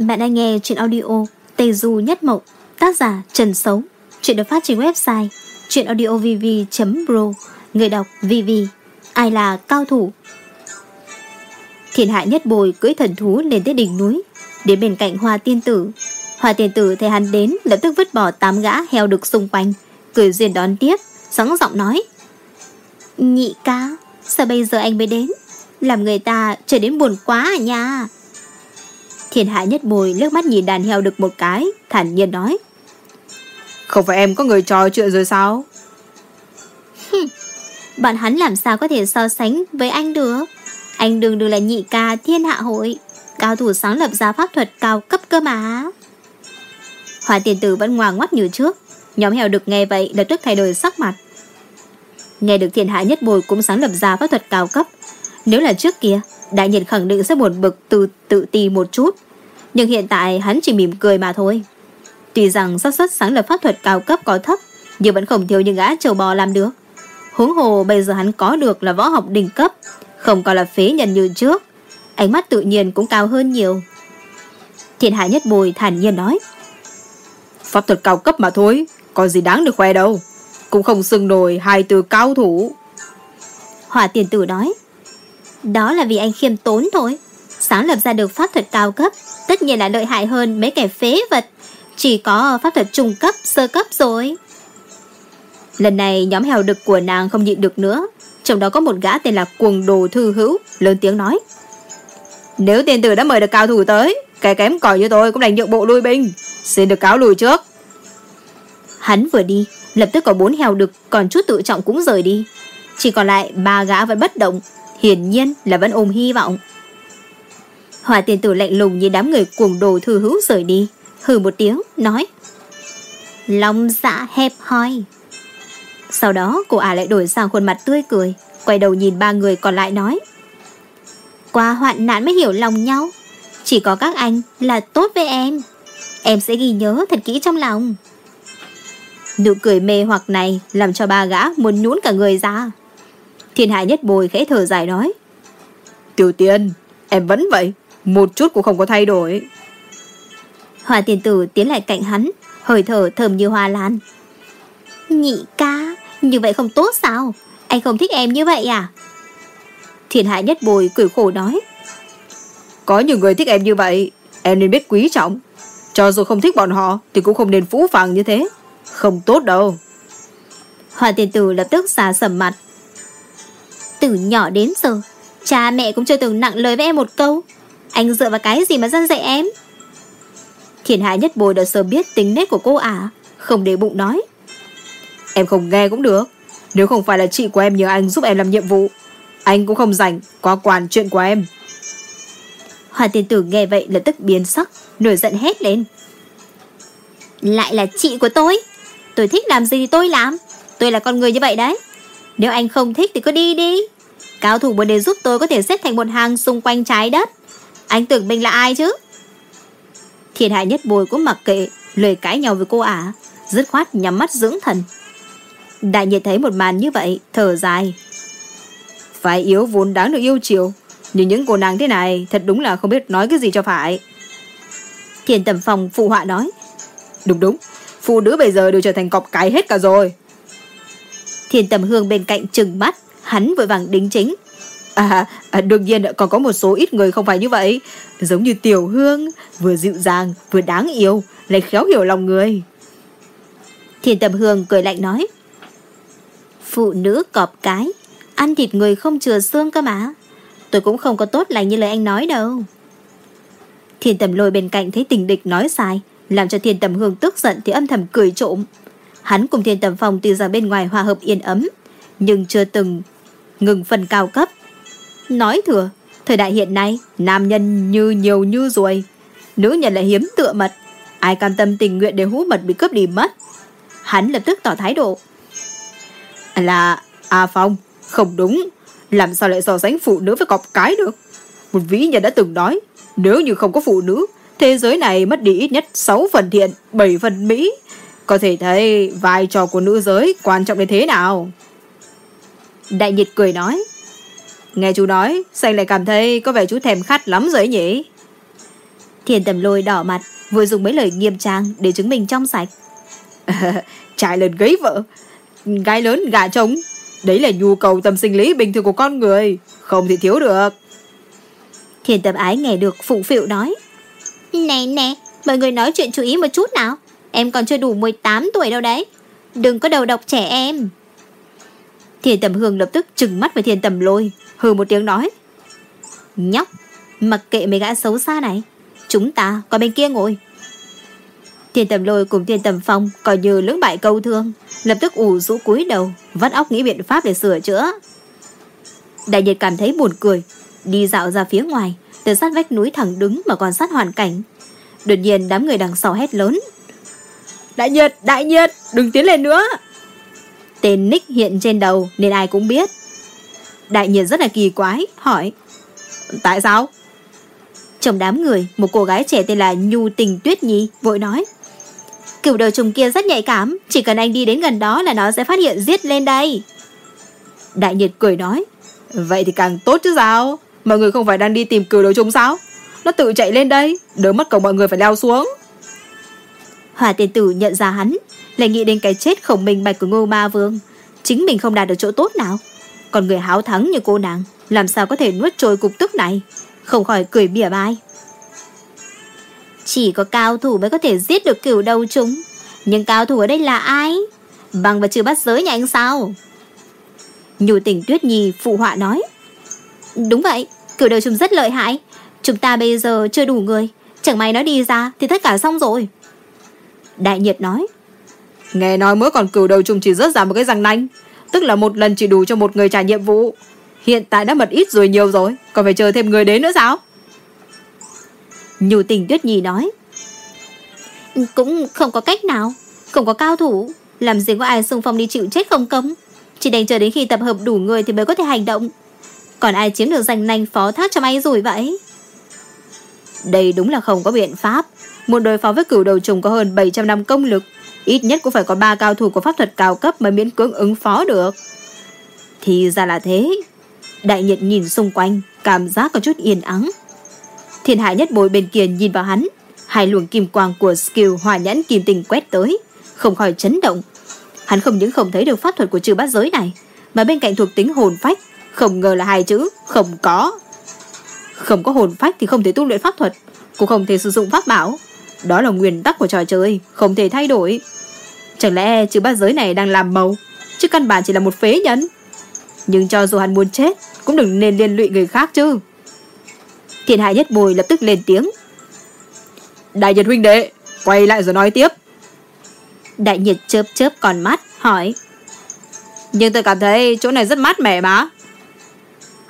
Bạn đang nghe chuyện audio Tây Du Nhất Mộng, Tác giả Trần Sấu Chuyện được phát trên website chuyenaudiovv.pro Người đọc VV Ai là cao thủ? Thiền hạ nhất bồi cưỡi thần thú lên tới đỉnh núi. Đến bên cạnh hoa tiên tử, Hoa tiên tử thấy hắn đến, Lập tức vứt bỏ tám gã heo đực xung quanh, Cười duyên đón tiếp sẵn giọng nói, Nhị ca, Sao bây giờ anh mới đến? Làm người ta trở đến buồn quá à nha. Thiên hạ nhất bồi lướt mắt nhìn đàn heo đực một cái Thản nhiên nói. Không phải em có người trò chuyện rồi sao? Bọn hắn làm sao có thể so sánh với anh được? Anh đừng đừng là nhị ca thiên hạ hội Cao thủ sáng lập ra pháp thuật cao cấp cơ mà. Hòa tiền tử vẫn ngoan ngoắt như trước Nhóm heo đực nghe vậy lập tức thay đổi sắc mặt. Nghe được thiên hạ nhất bồi cũng sáng lập ra pháp thuật cao cấp Nếu là trước kia Đại nhiệt khẳng định sẽ buồn bực từ tự ti một chút. Nhưng hiện tại hắn chỉ mỉm cười mà thôi. Tuy rằng xác suất sáng lập pháp thuật cao cấp có thấp Nhưng vẫn không thiếu những gã trầu bò làm được. Huống hồ bây giờ hắn có được là võ học đỉnh cấp Không còn là phế nhân như trước. Ánh mắt tự nhiên cũng cao hơn nhiều. Thiên hạ nhất bồi thản nhiên nói Pháp thuật cao cấp mà thôi Có gì đáng được khoe đâu. Cũng không xưng nổi hai từ cao thủ. Hỏa tiền tử nói đó là vì anh khiêm tốn thôi. Sáng lập ra được pháp thuật cao cấp Tất nhiên là lợi hại hơn mấy kẻ phế vật. Chỉ có pháp thuật trung cấp, sơ cấp rồi. Lần này nhóm hèo đực của nàng không nhịn được nữa. Trong đó có một gã tên là cuồng đồ thư hữu Lớn tiếng nói. Nếu tiền tử đã mời được cao thủ tới Kẻ kém cỏi như tôi cũng đành nhượng bộ lui binh. Xin được cáo lùi trước. Hắn vừa đi Lập tức có bốn heo đực Còn chút tự trọng cũng rời đi. Chỉ còn lại ba gã vẫn bất động Hiển nhiên là vẫn ôm hy vọng. Hòa tiền tử lạnh lùng như đám người cuồng đồ thư hữu rời đi, Hừ một tiếng, nói Lòng dạ hẹp hoi Sau đó, cô ả lại đổi sang khuôn mặt tươi cười, Quay đầu nhìn ba người còn lại nói, Qua hoạn nạn mới hiểu lòng nhau. Chỉ có các anh là tốt với em. Em sẽ ghi nhớ thật kỹ trong lòng. Nụ cười mê hoặc này Làm cho ba gã muốn nhún cả người ra. Thiên hạ nhất bồi khẽ thở dài nói. Tiểu tiên Em vẫn vậy. Một chút cũng không có thay đổi. Hòa tiền tử tiến lại cạnh hắn Hơi thở thơm như hoa lan. Nhị ca Như vậy không tốt sao? Anh không thích em như vậy à? Thiên hạ nhất bồi cười khổ nói. Có nhiều người thích em như vậy Em nên biết quý trọng. Cho dù không thích bọn họ Thì cũng không nên phũ phàng như thế. Không tốt đâu. Hòa tiền tử lập tức xả sầm mặt từ nhỏ đến giờ. Cha mẹ cũng chưa từng nặng lời với em một câu. Anh dựa vào cái gì mà dân dạy em? Thiền hạ nhất bồi đã sớm biết tính nết của cô ả, Không để bụng nói. Em không nghe cũng được. Nếu không phải là chị của em nhờ anh giúp em làm nhiệm vụ, Anh cũng không rảnh Qua quản chuyện của em. Hòa tiên tử nghe vậy lập tức biến sắc, Nổi giận hét lên. Lại là chị của tôi. Tôi thích làm gì thì tôi làm. Tôi là con người như vậy đấy. Nếu anh không thích thì cứ đi đi. Cao thủ muốn đến giúp tôi có thể xếp thành một hàng xung quanh trái đất. Anh tưởng mình là ai chứ? Thiên hạ nhất bồi cũng mặc kệ, Lời cãi nhau với cô ả, Dứt khoát nhắm mắt dưỡng thần. Đại nhiệt thấy một màn như vậy, Thở dài. Phải yếu vốn đáng được yêu chiều, Nhưng những cô nàng thế này Thật đúng là không biết nói cái gì cho phải. Thiên tầm phòng phụ họa nói, Đúng đúng, Phụ nữ bây giờ đều trở thành cọp cái hết cả rồi. Thiên tầm hương bên cạnh trừng mắt Hắn vội vàng đính chính. À, à đương nhiên còn có một số ít người không phải như vậy. Giống như Tiểu Hương Vừa dịu dàng vừa đáng yêu Lại khéo hiểu lòng người. Thiên tầm hương cười lạnh nói Phụ nữ cọp cái Ăn thịt người không chừa xương cơ mà. Tôi cũng không có tốt lành như lời anh nói đâu. Thiên tầm lôi bên cạnh thấy tình địch nói sai Làm cho thiên tầm hương tức giận Thì âm thầm cười trộm. Hắn cùng thiên tầm phong từ rằng bên ngoài hòa hợp yên ấm, Nhưng chưa từng ngừng phần cao cấp. Nói thừa, Thời đại hiện nay, Nam nhân như nhiều như ruồi, Nữ nhân lại hiếm tựa mật. Ai cam tâm tình nguyện để hú mật bị cướp đi mất? Hắn lập tức tỏ thái độ. Là A Phong, Không đúng. Làm sao lại so sánh phụ nữ với cọp cái được? Một vĩ nhân đã từng nói, Nếu như không có phụ nữ, Thế giới này mất đi ít nhất 6 phần thiện 7 phần mỹ. Có thể thấy vai trò của nữ giới quan trọng đến thế nào Đại nhiệt cười nói Nghe chú nói Xanh lại cảm thấy có vẻ chú thèm khát lắm rồi nhỉ Thiên tầm lôi đỏ mặt, vừa dùng mấy lời nghiêm trang để chứng minh trong sạch. trai lớn gấy vợ, gái lớn gả chồng. Đấy là nhu cầu tâm sinh lý bình thường của con người, không thể thiếu được. Thiên tầm ái nghe được phụ phịu nói. Nè nè, mọi người nói chuyện chú ý một chút nào. Em còn chưa đủ 18 tuổi đâu đấy. Đừng có đầu độc trẻ em. Thiền tầm hương lập tức trừng mắt với Thiền tầm lôi, hừ một tiếng nói. Nhóc, mặc kệ mấy gã xấu xa này, chúng ta qua bên kia ngồi. Thiên tầm lôi cùng thiên tầm phong coi như lưỡng bại câu thương, lập tức ủ rũ cúi đầu, vắt óc nghĩ biện pháp để sửa chữa. Đại nhiệt cảm thấy buồn cười, đi dạo ra phía ngoài, từ sát vách núi thẳng đứng mà còn sát hoàn cảnh. Đột nhiên đám người đằng sau hét lớn. Đại nhiệt, đại nhiệt, đừng tiến lên nữa. Tên Nick hiện trên đầu nên ai cũng biết. Đại nhiệt rất là kỳ quái, hỏi. Tại sao? Trong đám người, một cô gái trẻ tên là Nhu Tình Tuyết Nhi vội nói. Cửu đầu trùng kia rất nhạy cảm, chỉ cần anh đi đến gần đó là nó sẽ phát hiện giết lên đây. Đại nhiệt cười nói. Vậy thì càng tốt chứ sao? Mọi người không phải đang đi tìm cửu đầu trùng sao? Nó tự chạy lên đây, đỡ mất cầu mọi người phải leo xuống. Hòa tiền tử nhận ra hắn, lại nghĩ đến cái chết không minh bạch của ngô ma vương. Chính mình không đạt được chỗ tốt nào. Còn người háo thắng như cô nàng, làm sao có thể nuốt trôi cục tức này? Không khỏi cười bỉa bai. Chỉ có cao thủ mới có thể giết được cửu đầu chúng. Nhưng cao thủ ở đây là ai? Bằng và trừ bắt giới nhà anh sao? Nhù tỉnh tuyết nhi phụ họa nói. Đúng vậy, cửu đầu chúng rất lợi hại. Chúng ta bây giờ chưa đủ người. Chẳng may nó đi ra thì tất cả xong rồi. Đại nhiệt nói. Nghe nói mới còn cửu đầu trùng chỉ rớt ra một cái răng nanh. Tức là một lần chỉ đủ cho một người trả nhiệm vụ. Hiện tại đã mật ít rồi nhiều rồi. Còn phải chờ thêm người đến nữa sao? Nhu tình tuyết nhi nói. Cũng không có cách nào. Không có cao thủ. Làm gì có ai xung phong đi chịu chết không công. Chỉ đành chờ đến khi tập hợp đủ người thì mới có thể hành động. Còn ai chiếm được danh nanh phó thác cho may rồi vậy? Đây đúng là không có biện pháp. Một đối phó với cửu đầu trùng có hơn 700 năm công lực. Ít nhất cũng phải có ba cao thủ của pháp thuật cao cấp mới miễn cưỡng ứng phó được. Thì ra là thế. Đại nhiệt nhìn xung quanh, cảm giác có chút yên ắng. Thiên hải nhất bồi bên kia nhìn vào hắn. Hai luồng kim quang của skill hòa nhãn kim tình quét tới. Không khỏi chấn động. Hắn không những không thấy được pháp thuật của trừ bát giới này, mà bên cạnh thuộc tính hồn phách, không ngờ là hai chữ, không có. Không có hồn phách thì không thể tu luyện pháp thuật, cũng không thể sử dụng pháp bảo. Đó là nguyên tắc của trò chơi, không thể thay đổi. Chẳng lẽ trừ ba giới này đang làm màu, chứ căn bản chỉ là một phế nhân. Nhưng cho dù hắn muốn chết, cũng đừng nên liên lụy người khác chứ. Thiên hại nhất bồi lập tức lên tiếng. Đại nhật huynh đệ, quay lại rồi nói tiếp. Đại nhật chớp chớp còn mắt, hỏi. Nhưng tôi cảm thấy chỗ này rất mát mẻ mà.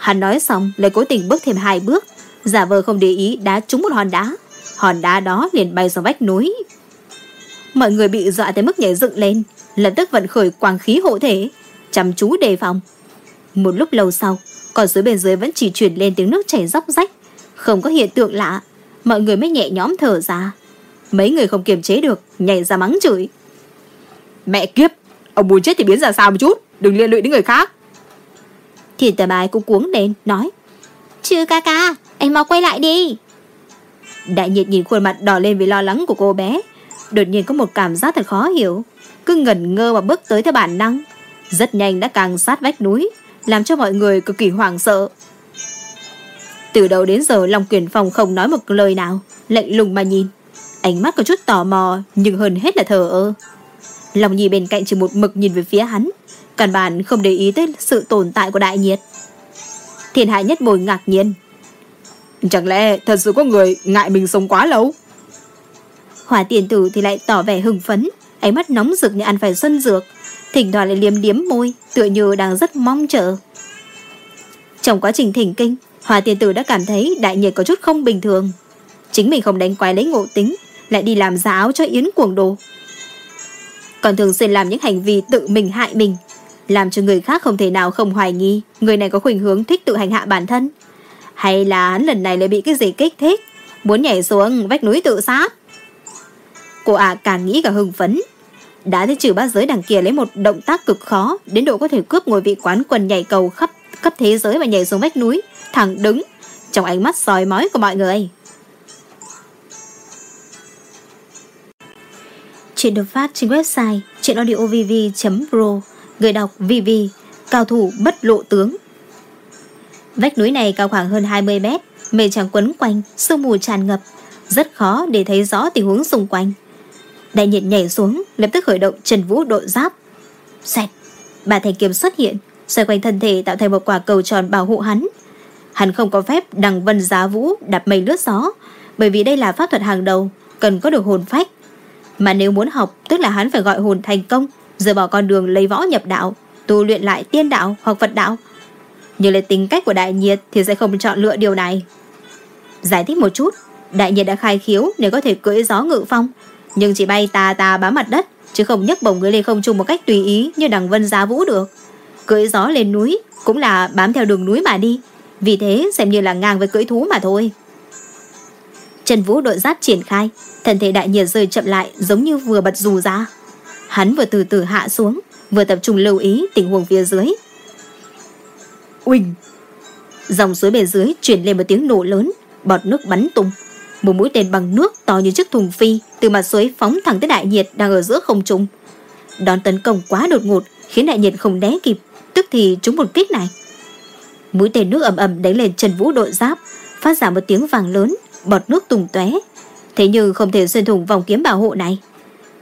Hắn nói xong lại cố tình bước thêm hai bước, giả vờ không để ý đá trúng một hòn đá. Hòn đá đó liền bay xuống vách núi. Mọi người bị dọa tới mức nhảy dựng lên, lập tức vận khởi quang khí hộ thể, chăm chú đề phòng. Một lúc lâu sau, còn dưới bên dưới vẫn chỉ chuyển lên tiếng nước chảy róc rách, không có hiện tượng lạ, mọi người mới nhẹ nhõm thở ra. Mấy người không kiềm chế được, nhảy ra mắng chửi. Mẹ kiếp, ông muốn chết thì biến ra sao một chút, đừng liên lụy đến người khác. Thì tờ bài cũng cuống lên, nói. Chư ca ca, anh mau quay lại đi. Đại nhiệt nhìn khuôn mặt đỏ lên vì lo lắng của cô bé. Đột nhiên có một cảm giác thật khó hiểu. Cứ ngẩn ngơ mà bước tới theo bản năng. Rất nhanh đã càng sát vách núi, làm cho mọi người cực kỳ hoảng sợ. Từ đầu đến giờ Long Quyền Phong không nói một lời nào, lạnh lùng mà nhìn. Ánh mắt có chút tò mò, nhưng hơn hết là thờ ơ. Lòng Nhi bên cạnh chỉ một mực nhìn về phía hắn, căn bản không để ý tới sự tồn tại của đại nhiệt. Thiên hại nhất bồi ngạc nhiên. Chẳng lẽ thật sự có người ngại mình sống quá lâu? Hỏa tiền tử thì lại tỏ vẻ hưng phấn, ánh mắt nóng rực như ăn phải xuân dược, thỉnh thoảng lại liếm điếm môi, tựa như đang rất mong chờ. Trong quá trình thỉnh kinh, Hỏa tiền tử đã cảm thấy đại nhiệt có chút không bình thường. Chính mình không đánh quái lấy ngộ tính, lại đi làm giá áo cho Yến cuồng đồ, còn thường xuyên làm những hành vi tự mình hại mình, làm cho người khác không thể nào không hoài nghi người này có khuynh hướng thích tự hành hạ bản thân. Hay là hắn lần này lại bị cái gì kích thích, muốn nhảy xuống vách núi tự sát. Cô ạ, càng nghĩ càng hưng phấn. Đã thấy trừ ba giới đằng kia lấy một động tác cực khó đến độ có thể cướp ngôi vị quán quân nhảy cầu khắp khắp thế giới và nhảy xuống vách núi, thẳng đứng, trong ánh mắt soi mói của mọi người. Chuyện được phát trên website chuyenaudiovv.pro Người đọc VV Cao thủ bất lộ tướng. Vách núi này cao khoảng hơn 20 mét, Mây trắng quấn quanh, Sương mù tràn ngập, Rất khó để thấy rõ tình huống xung quanh. Đại nhiệt nhảy xuống, Lập tức khởi động Trần Vũ độ giáp. Xẹt Bà thành kiếm xuất hiện, Xoay quanh thân thể tạo thành một quả cầu tròn bảo hộ hắn. Hắn không có phép đằng vân giá vũ, Đạp mây lướt gió, Bởi vì đây là pháp thuật hàng đầu, Cần có được hồn phách. Mà nếu muốn học, Tức là hắn phải gọi hồn thành công rời bỏ con đường lấy võ nhập đạo, Tu luyện lại tiên đạo hoặc Phật đạo. Nhưng lấy tính cách của đại nhiệt Thì sẽ không chọn lựa điều này. Giải thích một chút, Đại nhiệt đã khai khiếu để có thể cưỡi gió ngự phong, Nhưng chỉ bay tà tà bám mặt đất, Chứ không nhấc bổng người lên không trung một cách tùy ý Như đằng vân giá vũ được. Cưỡi gió lên núi Cũng là bám theo đường núi mà đi, Vì thế xem như là ngang với cưỡi thú mà thôi. Trần Vũ đội giáp triển khai, Thân thể đại nhiệt rơi chậm lại Giống như vừa bật dù ra. Hắn vừa từ từ hạ xuống, Vừa tập trung lưu ý tình huống phía dưới. Uỳnh! Dòng suối bên dưới chuyển lên một tiếng nổ lớn, Bọt nước bắn tung. Một mũi tên bằng nước to như chiếc thùng phi Từ mặt suối phóng thẳng tới đại nhiệt Đang ở giữa không trung. Đòn tấn công quá đột ngột Khiến đại nhiệt không né kịp, Tức thì trúng một kích này. Mũi tên nước ầm ầm đánh lên Trần Vũ đội giáp, Phát ra một tiếng vàng lớn, Bọt nước tung tóe. Thế nhưng không thể xuyên thủng vòng kiếm bảo hộ này.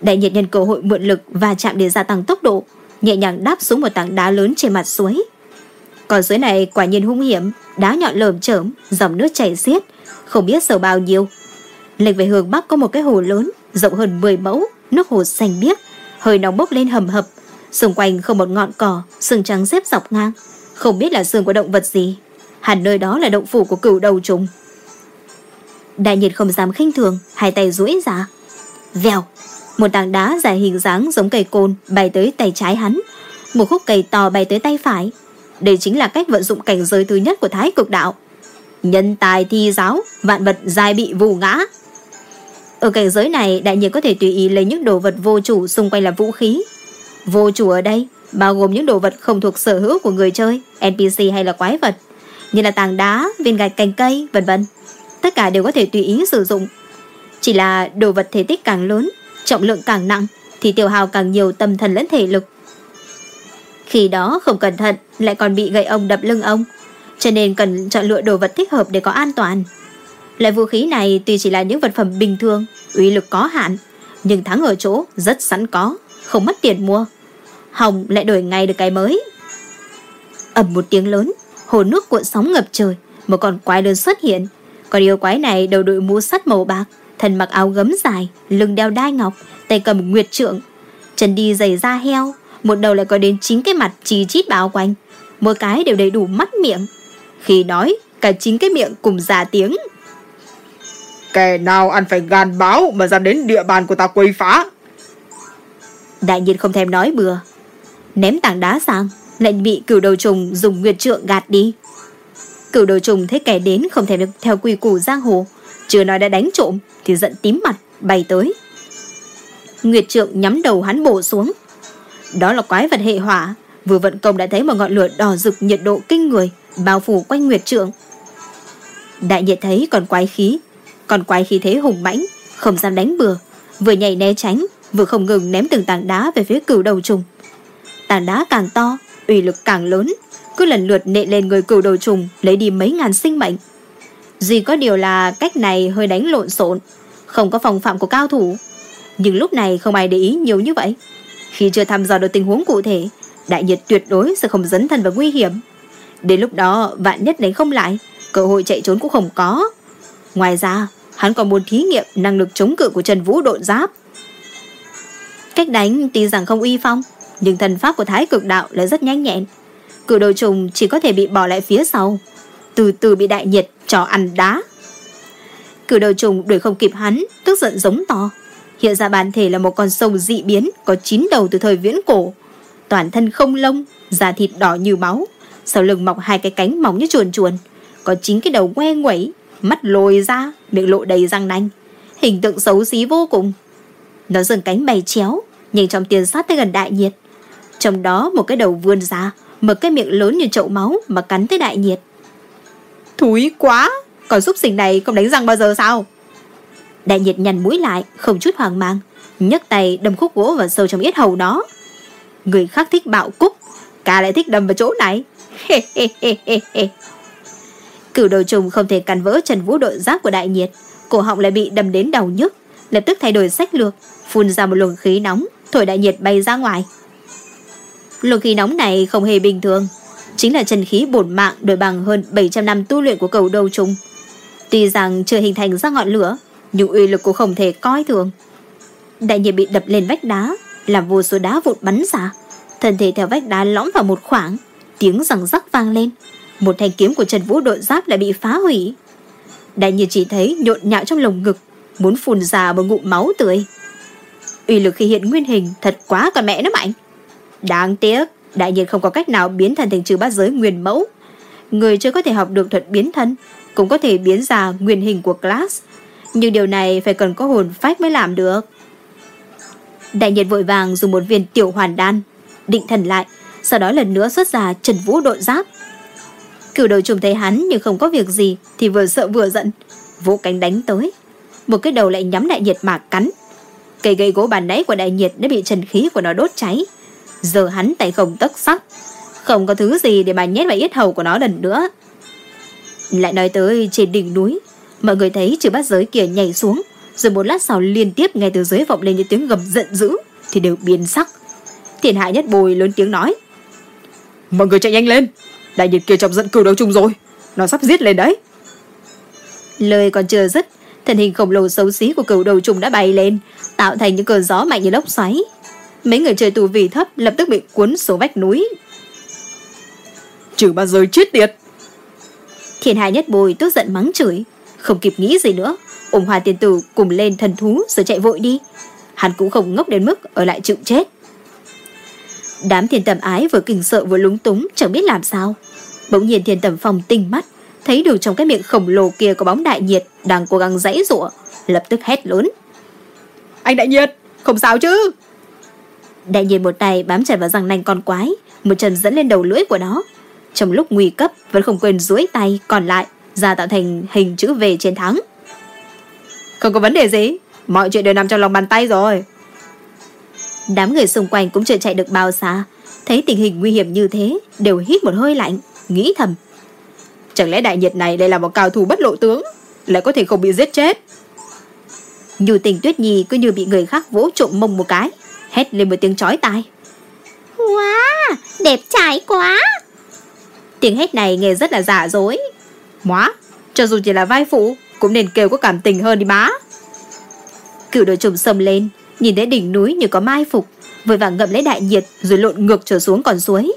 Đại nhiệt nhân cơ hội mượn lực và chạm để gia tăng tốc độ, Nhẹ nhàng đáp xuống một tảng đá lớn trên mặt suối. Còn suối này quả nhiên hung hiểm, Đá nhọn lởm chởm, Dòng nước chảy xiết, Không biết sầu bao nhiêu. Lệch về hướng bắc có một cái hồ lớn, Rộng hơn 10 mẫu, Nước hồ xanh biếc, Hơi nóng bốc lên hầm hập. Xung quanh không một ngọn cỏ, xương trắng xếp dọc ngang, Không biết là xương của động vật gì. Hẳn nơi đó là động phủ của cửu đầu trùng. Đại nhiệt không dám khinh thường, Hai tay duỗi ra. Vèo. Một tảng đá dài hình dáng giống cây côn Bay tới tay trái hắn. Một khúc cây to bay tới tay phải. Đây chính là cách vận dụng cảnh giới thứ nhất của thái cực đạo. Nhân tài thi giáo Vạn vật dài bị vù ngã. Ở cảnh giới này Đại nhiên có thể tùy ý lấy những đồ vật vô chủ Xung quanh làm vũ khí. Vô chủ ở đây bao gồm những đồ vật không thuộc sở hữu của người chơi, NPC hay là quái vật, như là tảng đá, viên gạch cành cây, vân vân. Tất cả đều có thể tùy ý sử dụng. Chỉ là đồ vật thể tích càng lớn, trọng lượng càng nặng, thì tiêu hao càng nhiều tâm thần lẫn thể lực. Khi đó không cẩn thận lại còn bị gậy ông đập lưng ông, cho nên cần chọn lựa đồ vật thích hợp để có an toàn. Loại vũ khí này tuy chỉ là những vật phẩm bình thường, uy lực có hạn, nhưng thắng ở chỗ rất sẵn có, không mất tiền mua. Hồng lại đổi ngay được cái mới. ầm một tiếng lớn, hồ nước cuộn sóng ngập trời, một con quái lớn xuất hiện. Con yêu quái này đầu đội mũ sắt màu bạc, thân mặc áo gấm dài, lưng đeo đai ngọc, tay cầm nguyệt trượng, chân đi giày da heo, một đầu lại có đến chín cái mặt chi chít bao quanh, mỗi cái đều đầy đủ mắt miệng. Khi nói, cả chín cái miệng cùng ra tiếng. Kẻ nào ăn phải gan báo mà ra đến địa bàn của ta quấy phá. Đại nhiên không thèm nói bừa, ném tảng đá sang, lại bị cửu đầu trùng dùng nguyệt trượng gạt đi. Cửu đầu trùng thấy kẻ đến không được theo quy củ giang hồ, chưa nói đã đánh trộm thì giận tím mặt, bay tới. Nguyệt trượng nhắm đầu hắn bổ xuống. Đó là quái vật hệ hỏa, vừa vận công đã thấy một ngọn lửa đỏ rực nhiệt độ kinh người, bao phủ quanh Nguyệt trượng. Đại nhiệt thấy còn quái khí, còn quái khí thế hùng mãnh, không dám đánh bừa, vừa nhảy né tránh, vừa không ngừng ném từng tảng đá về phía cửu đầu trùng tảng đá càng to, uy lực càng lớn, cứ lần lượt nệ lên người cửu đầu trùng, lấy đi mấy ngàn sinh mệnh. Duy có điều là cách này hơi đánh lộn xộn, không có phòng phạm của cao thủ. Nhưng lúc này không ai để ý nhiều như vậy. Khi chưa thăm dò được tình huống cụ thể, đại nhiệt tuyệt đối sẽ không dấn thân vào nguy hiểm. Đến lúc đó, vạn nhất đánh không lại, cơ hội chạy trốn cũng không có. Ngoài ra, hắn còn muốn thí nghiệm năng lực chống cự của Trần Vũ độn giáp. Cách đánh tuy rằng không uy phong, nhưng thần pháp của thái cực đạo lại rất nhanh nhẹn. Cử đồ trùng chỉ có thể bị bỏ lại phía sau, từ từ bị đại nhiệt cho ăn đá. Cử đầu trùng đuổi không kịp hắn, tức giận giống to. Hiện ra bản thể là một con sông dị biến có chín đầu từ thời viễn cổ. Toàn thân không lông, da thịt đỏ như máu, sau lưng mọc hai cái cánh mỏng như chuồn chuồn, có chín cái đầu ngoe nguẩy, mắt lồi ra, miệng lộ đầy răng nanh, hình tượng xấu xí vô cùng. Nó dừng cánh bày chéo, nhanh chóng tiến sát tới gần đại nhiệt, trong đó một cái đầu vươn ra, một cái miệng lớn như chậu máu mà cắn tới đại nhiệt. Thúi quá, còn xúc sinh này không đánh răng bao giờ sao? Đại nhiệt nhằn mũi lại, không chút hoang mang, nhấc tay đâm khúc gỗ vào sâu trong yết hầu nó. Người khác thích bạo cúc, cả lại thích đâm vào chỗ này. Cửu đầu trùng không thể cắn vỡ trần vũ đội giáp của đại nhiệt, cổ họng lại bị đâm đến đầu nhức, lập tức thay đổi sách lược, phun ra một luồng khí nóng, thổi đại nhiệt bay ra ngoài. Luồng khí nóng này không hề bình thường, chính là chân khí bổn mạng đổi bằng hơn 700 năm tu luyện của cầu đầu trùng. Tuy rằng chưa hình thành ra ngọn lửa, nhưng uy lực cũng không thể coi thường. Đại nhiệt bị đập lên vách đá, làm vô số đá vụt bắn ra. Thân thể theo vách đá lõm vào một khoảng, tiếng răng rắc vang lên. Một thanh kiếm của Trần Vũ đội giáp lại bị phá hủy. Đại nhiệt chỉ thấy nhộn nhạo trong lồng ngực, muốn phun ra một ngụm máu tươi. Uy lực khi hiện nguyên hình thật quá còn mẹ nó mạnh. Đáng tiếc, đại nhiên không có cách nào biến thành thành trừ bát giới nguyên mẫu. Người chưa có thể học được thuật biến thân, cũng có thể biến ra nguyên hình của class. Nhưng điều này phải cần có hồn phách mới làm được. Đại nhiệt vội vàng dùng một viên tiểu hoàn đan, định thần lại, sau đó lần nữa xuất ra trần vũ đội giáp. Cửu đầu trùng thấy hắn nhưng không có việc gì thì vừa sợ vừa giận, vỗ cánh đánh tới. Một cái đầu lại nhắm đại nhiệt mà cắn. Cây gây gỗ bàn nãy của đại nhiệt đã bị trần khí của nó đốt cháy. Giờ hắn tay không tất sắc, không có thứ gì để mà nhét vào yết hầu của nó lần nữa. Lại nói tới trên đỉnh núi, mọi người thấy trừ bát giới kia nhảy xuống, rồi một lát sau liên tiếp nghe từ dưới vọng lên những tiếng gầm giận dữ, thì đều biến sắc. Thiền hại nhất bồi lớn tiếng nói. Mọi người chạy nhanh lên, đại nhiệt kia chọc giận cửu đấu chung rồi, nó sắp giết lên đấy. Lời còn chưa dứt, thân hình khổng lồ xấu xí của cửu đầu trùng đã bay lên, tạo thành những cơn gió mạnh như lốc xoáy. Mấy người chơi tù vì thấp lập tức bị cuốn xuống vách núi. Trừ ba giới chết tiệt. Thiên hai nhất bồi tức giận mắng chửi, không kịp nghĩ gì nữa, ủng hòa tiền tử cùng lên thần thú rồi chạy vội đi. Hắn cũng không ngốc đến mức ở lại chịu chết. Đám thiên tầm ái vừa kinh sợ vừa lúng túng chẳng biết làm sao. Bỗng nhiên thiên tầm phòng tinh mắt, thấy được trong cái miệng khổng lồ kia có bóng đại nhiệt đang cố gắng dãy rủa lập tức hét lớn. Anh đại nhiệt, không sao chứ? Đại nhiệt một tay bám chặt vào răng nanh con quái, một chân dẫn lên đầu lưỡi của nó. Trong lúc nguy cấp vẫn không quên duỗi tay còn lại ra tạo thành hình chữ V chiến thắng. Không có vấn đề gì, mọi chuyện đều nằm trong lòng bàn tay rồi. Đám người xung quanh cũng chưa chạy được bao xa, thấy tình hình nguy hiểm như thế, đều hít một hơi lạnh, nghĩ thầm. Chẳng lẽ đại nhiệt này đây là một cao thủ bất lộ tướng, lại có thể không bị giết chết? Như tình tuyết nhi cứ như bị người khác vỗ trộm mông một cái, hét lên một tiếng chói tai. Wow, đẹp trai quá! Tiếng hét này nghe rất là giả dối. Móa, cho dù chỉ là vai phụ, cũng nên kêu có cảm tình hơn đi má. Cửu đội trùng sầm lên, nhìn thấy đỉnh núi như có mai phục, vội vàng ngậm lấy đại nhiệt rồi lộn ngược trở xuống con suối.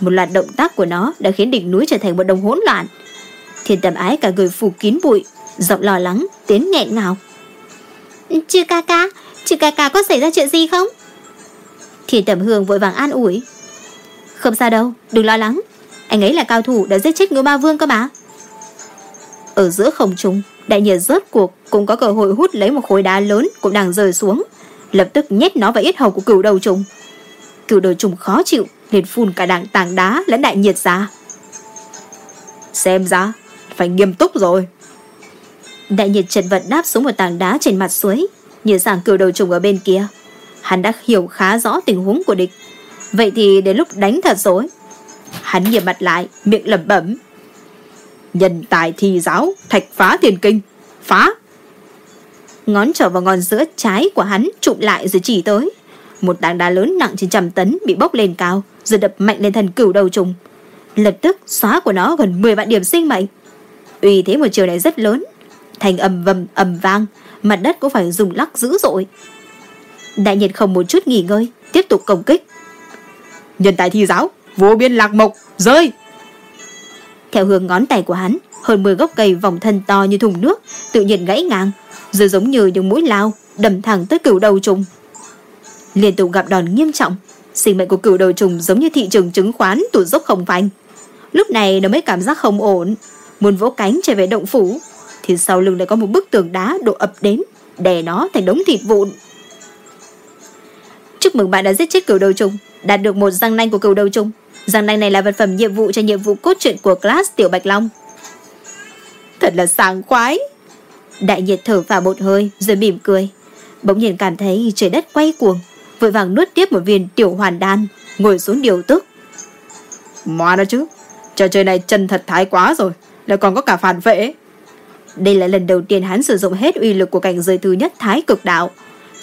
Một loạt động tác của nó đã khiến đỉnh núi trở thành một đồng hỗn loạn. Thiên tầm ái cả người phủ kín bụi, giọng lo lắng, tiến nghẹn ngào. Chư ca ca, chị ca ca có xảy ra chuyện gì không? Thiên tầm hương vội vàng an ủi. Không sao đâu, đừng lo lắng. Anh ấy là cao thủ đã giết chết ngũ ma vương cơ mà. Ở giữa không trung, đại nhiệt rớt cuộc cũng có cơ hội hút lấy một khối đá lớn cũng đang rơi xuống, lập tức nhét nó vào yết hầu của cửu đầu trùng. Cửu đầu trùng khó chịu, liền phun cả đảng tảng đá lẫn đại nhiệt ra. Xem ra, phải nghiêm túc rồi. Đại nhiệt trần vật đáp xuống một tảng đá trên mặt suối, nhìn sang cừu đầu trùng ở bên kia. Hắn đã hiểu khá rõ tình huống của địch. Vậy thì đến lúc đánh thật rồi. Hắn nghiêm mặt lại, miệng lẩm bẩm. Nhân tài thi giáo, thạch phá thiền kinh. Phá! Ngón trỏ vào ngón giữa trái của hắn trụm lại rồi chỉ tới. Một tảng đá lớn nặng trên trăm tấn bị bốc lên cao, rồi đập mạnh lên thần cửu đầu trùng. Lập tức xóa của nó gần 10 vạn điểm sinh mệnh. Uy thế một chiều này rất lớn. Thành ầm vầm ầm vang, mặt đất cũng phải dùng lắc dữ dội. Đại nhiệt không một chút nghỉ ngơi, tiếp tục công kích. Nhân tài thi giáo, vô biên lạc mộc, rơi! Theo hướng ngón tay của hắn, hơn 10 gốc cây vòng thân to như thùng nước, tự nhiên gãy ngang, rồi giống như những mũi lao, đâm thẳng tới cửu đầu trùng. Liên tục gặp đòn nghiêm trọng, sinh mệnh của cửu đầu trùng giống như thị trường chứng khoán tụt dốc không phanh. Lúc này nó mới cảm giác không ổn, muốn vỗ cánh trở về động phủ, thì sau lưng lại có một bức tường đá đổ ập đến, đè nó thành đống thịt vụn. Chúc mừng bạn đã giết chết cửu đầu trùng, đạt được một răng nanh của cửu đầu trùng. Răng nanh này là vật phẩm nhiệm vụ cho nhiệm vụ cốt truyện của class Tiểu Bạch Long. Thật là sảng khoái. Đại nhiệt thở vào một hơi rồi mỉm cười. Bỗng nhiên cảm thấy trời đất quay cuồng, vội vàng nuốt tiếp một viên tiểu hoàn đan, ngồi xuống điều tức. Mà nó chứ, trò chơi này chân thật thái quá rồi, lại còn có cả phản vệ. Đây là lần đầu tiên hắn sử dụng hết uy lực của cảnh giới thứ nhất thái cực đạo.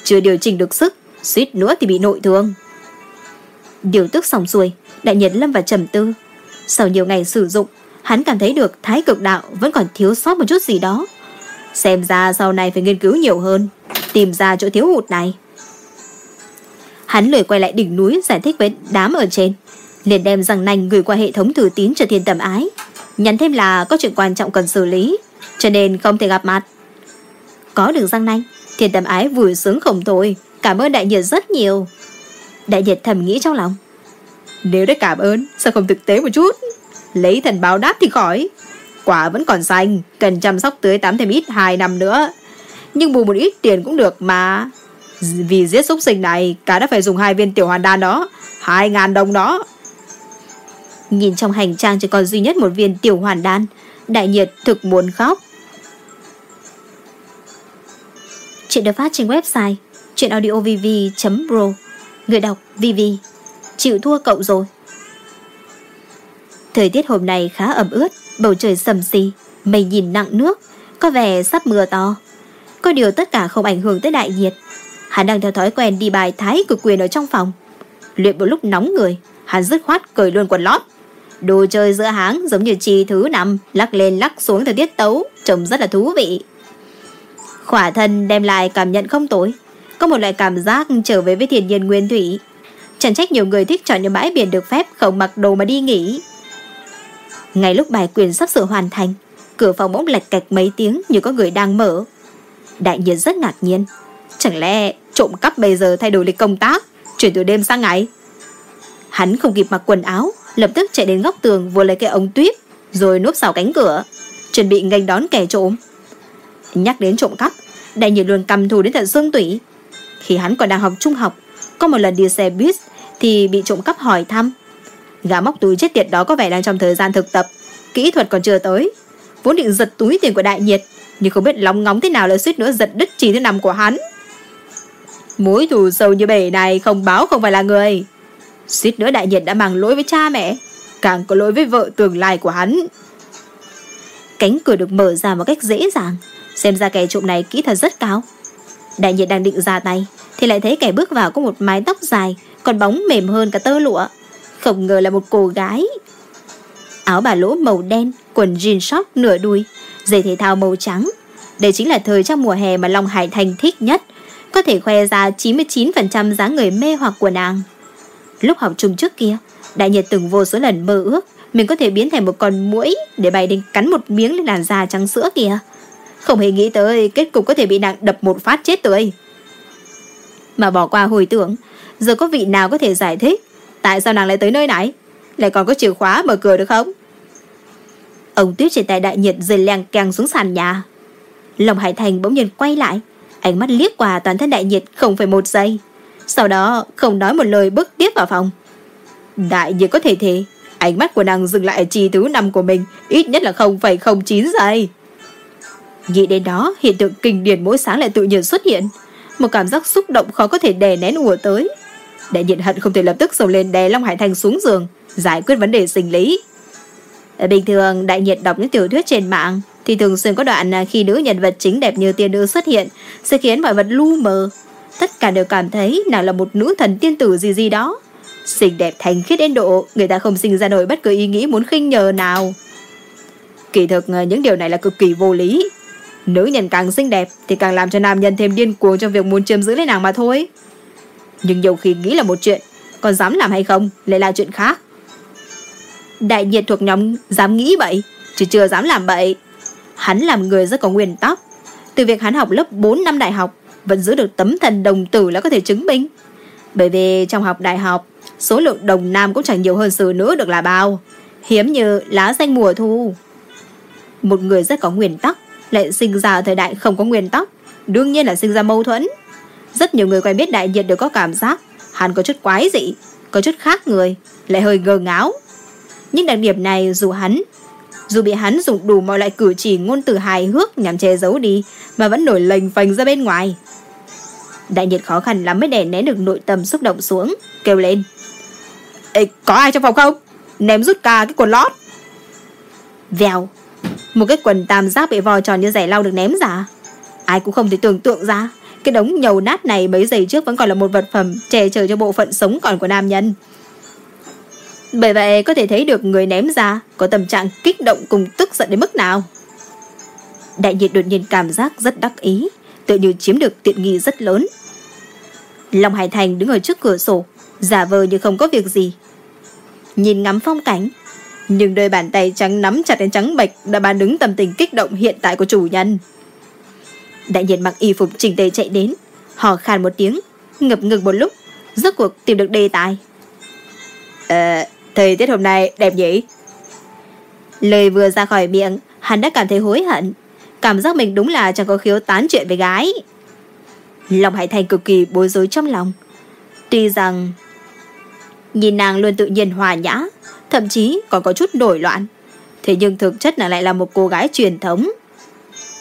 Chưa điều chỉnh được sức, suýt nữa thì bị nội thương. Điều tức xong xuôi, đại nhiệt lâm vào trầm tư. Sau nhiều ngày sử dụng, hắn cảm thấy được thái cực đạo vẫn còn thiếu sót một chút gì đó. Xem ra sau này phải nghiên cứu nhiều hơn, tìm ra chỗ thiếu hụt này. Hắn lười quay lại đỉnh núi giải thích với đám ở trên, liền đem răng nanh gửi qua hệ thống thử tín cho thiên tầm ái. Nhắn thêm là có chuyện quan trọng cần xử lý, cho nên không thể gặp mặt. Có được răng nanh, thiên tầm ái vui sướng không thôi, cảm ơn đại nhiệt rất nhiều. Đại nhiệt thầm nghĩ trong lòng. Nếu đã cảm ơn, sao không thực tế một chút? Lấy thần báo đáp thì khỏi. Quả vẫn còn xanh, cần chăm sóc tưới tắm thêm ít 2 năm nữa. Nhưng bù một ít tiền cũng được mà. Vì giết súc sinh này, cả đã phải dùng hai viên tiểu hoàn đan đó. hai ngàn đồng đó. Nhìn trong hành trang chỉ còn duy nhất một viên tiểu hoàn đan, đại nhiệt thực muốn khóc. Chuyện được phát trên website chuyenaudiovv.pro Người đọc VV Chịu thua cậu rồi. Thời tiết hôm nay khá ẩm ướt Bầu trời sầm xì Mây nhìn nặng nước Có vẻ sắp mưa to. Có điều tất cả không ảnh hưởng tới đại nhiệt Hắn đang theo thói quen đi bài thái cực quyền ở trong phòng. Luyện một lúc nóng người Hắn dứt khoát cởi luôn quần lót. Đồ chơi giữa háng giống như chi thứ nằm Lắc lên lắc xuống theo tiết tấu, Trông rất là thú vị. Khỏa thân đem lại cảm nhận không tối Có một loại cảm giác trở về với thiên nhiên nguyên thủy. Chẳng trách nhiều người thích chọn những bãi biển được phép Không mặc đồ mà đi nghỉ. Ngay lúc bài quyền sắp sửa hoàn thành, Cửa phòng bỗng lạch cạch mấy tiếng Như có người đang mở. Đại nhiên rất ngạc nhiên. Chẳng lẽ trộm cắp bây giờ thay đổi lịch công tác, Chuyển từ đêm sang ngày? Hắn không kịp mặc quần áo Lập tức chạy đến góc tường vừa lấy cái ống tuyếp, Rồi núp sau cánh cửa, Chuẩn bị nghênh đón kẻ trộm. Nhắc đến trộm cắp, Đại nhị luôn cầm thù đến tận xương tủy. Khi hắn còn đang học trung học, Có một lần đi xe buýt Thì bị trộm cắp hỏi thăm. Gã móc túi chết tiệt đó có vẻ đang trong thời gian thực tập, Kỹ thuật còn chưa tới. Vốn định giật túi tiền của đại nhiệt, Nhưng không biết lóng ngóng thế nào lại suýt nữa giật đứt chỉ thứ nằm của hắn. Mối thù sâu như bể này Không báo không phải là người. Suýt nữa đại nhiệt đã mang lỗi với cha mẹ, Càng có lỗi với vợ tương lai của hắn. Cánh cửa được mở ra một cách dễ dàng, Xem ra kẻ trộm này kỹ thuật rất cao. Đại nhiệt đang định ra tay, Thì lại thấy kẻ bước vào có một mái tóc dài, Còn bóng mềm hơn cả tơ lụa. Không ngờ là một cô gái. Áo bà lỗ màu đen, Quần jean short nửa đuôi Giày thể thao màu trắng. Đây chính là thời trong mùa hè mà Long Hải Thành thích nhất, Có thể khoe ra 99% dáng người mê hoặc của nàng. Lúc học chung trước kia, Đại nhiệt từng vô số lần mơ ước Mình có thể biến thành một con muỗi Để bay đến cắn một miếng lên làn da trắng sữa kìa Không hề nghĩ tới Kết cục có thể bị nàng đập một phát chết tươi. Mà bỏ qua hồi tưởng, Giờ có vị nào có thể giải thích Tại sao nàng lại tới nơi này? Lại còn có chìa khóa mở cửa được không? Ông tuyết trên tay đại nhiệt rơi leng keng xuống sàn nhà. Lòng Hải Thành bỗng nhiên quay lại, Ánh mắt liếc qua toàn thân đại nhiệt không phải một giây. Sau đó không nói một lời bước tiếp vào phòng. Đại diện có thể thế Ánh mắt của nàng dừng lại ở chi thứ năm của mình Ít nhất là 0,09 giây. Nghĩ đến đó Hiện tượng kinh điển mỗi sáng lại tự nhiên xuất hiện. Một cảm giác xúc động khó có thể đè nén ùa tới. Đại nhiệt hận không thể lập tức sầu lên đè Long Hải Thành xuống giường Giải quyết vấn đề sinh lý. Bình thường đại nhiệt đọc những tiểu thuyết trên mạng Thì thường xuyên có đoạn khi nữ nhân vật chính đẹp như tiên nữ xuất hiện Sẽ khiến mọi vật lu mờ. Tất cả đều cảm thấy nàng là một nữ thần tiên tử gì gì đó. Xinh đẹp thành khiết đến độ, Người ta không sinh ra nổi bất cứ ý nghĩ muốn khinh nhờ nào. Kỳ thực ờ, những điều này là cực kỳ vô lý. Nữ nhân càng xinh đẹp Thì càng làm cho nam nhân thêm điên cuồng Trong việc muốn chiếm giữ lấy nàng mà thôi. Nhưng nhiều khi nghĩ là một chuyện, Còn dám làm hay không lại là chuyện khác. Đại nhiệt thuộc nhóm dám nghĩ vậy Chứ chưa dám làm vậy Hắn làm người rất có nguyên tắc. Từ việc hắn học lớp 4 năm đại học vẫn giữ được tấm thần đồng tử là có thể chứng minh. Bởi vì trong học đại học, Số lượng đồng nam cũng chẳng nhiều hơn sự nữ được là bao. Hiếm như lá xanh mùa thu. Một người rất có nguyên tắc, Lại sinh ra ở thời đại không có nguyên tắc, Đương nhiên là sinh ra mâu thuẫn. Rất nhiều người quen biết đại nhiệt đều có cảm giác Hắn có chút quái dị, Có chút khác người, Lại hơi ngơ ngáo. Những đặc điểm này dù hắn dù bị hắn dùng đủ mọi loại cử chỉ ngôn từ hài hước nhằm che giấu đi, mà vẫn nổi lềnh phành ra bên ngoài. Đại nhiệt khó khăn lắm mới đè nén được nội tâm xúc động xuống, kêu lên. Ê, có ai trong phòng không? Ném rút cả cái quần lót. Vèo, một cái quần tam giác bị vò tròn như giày lau được ném ra. Ai cũng không thể tưởng tượng ra, cái đống nhầu nát này mấy giây trước vẫn còn là một vật phẩm che chở cho bộ phận sống còn của nam nhân. Bởi vậy có thể thấy được người ném ra có tâm trạng kích động cùng tức giận đến mức nào. Đại nhiệt đột nhiên cảm giác rất đắc ý, tự như chiếm được tiện nghi rất lớn. Long Hải Thành đứng ở trước cửa sổ, giả vờ như không có việc gì. Nhìn ngắm phong cảnh, nhưng đôi bàn tay trắng nắm chặt đến trắng bạch đã bàn đứng tâm tình kích động hiện tại của chủ nhân. Đại nhiệt mặc y phục chỉnh tề chạy đến, hò khan một tiếng, ngập ngừng một lúc, rốt cuộc tìm được đề tài. Ờ, thời tiết hôm nay đẹp nhỉ? Lời vừa ra khỏi miệng, hắn đã cảm thấy hối hận. Cảm giác mình đúng là chẳng có khiếu tán chuyện với gái. Lòng Hải Thành cực kỳ bối rối trong lòng. Tuy rằng nhìn nàng luôn tự nhiên hòa nhã, thậm chí còn có chút nổi loạn. Thế nhưng thực chất nàng lại là một cô gái truyền thống.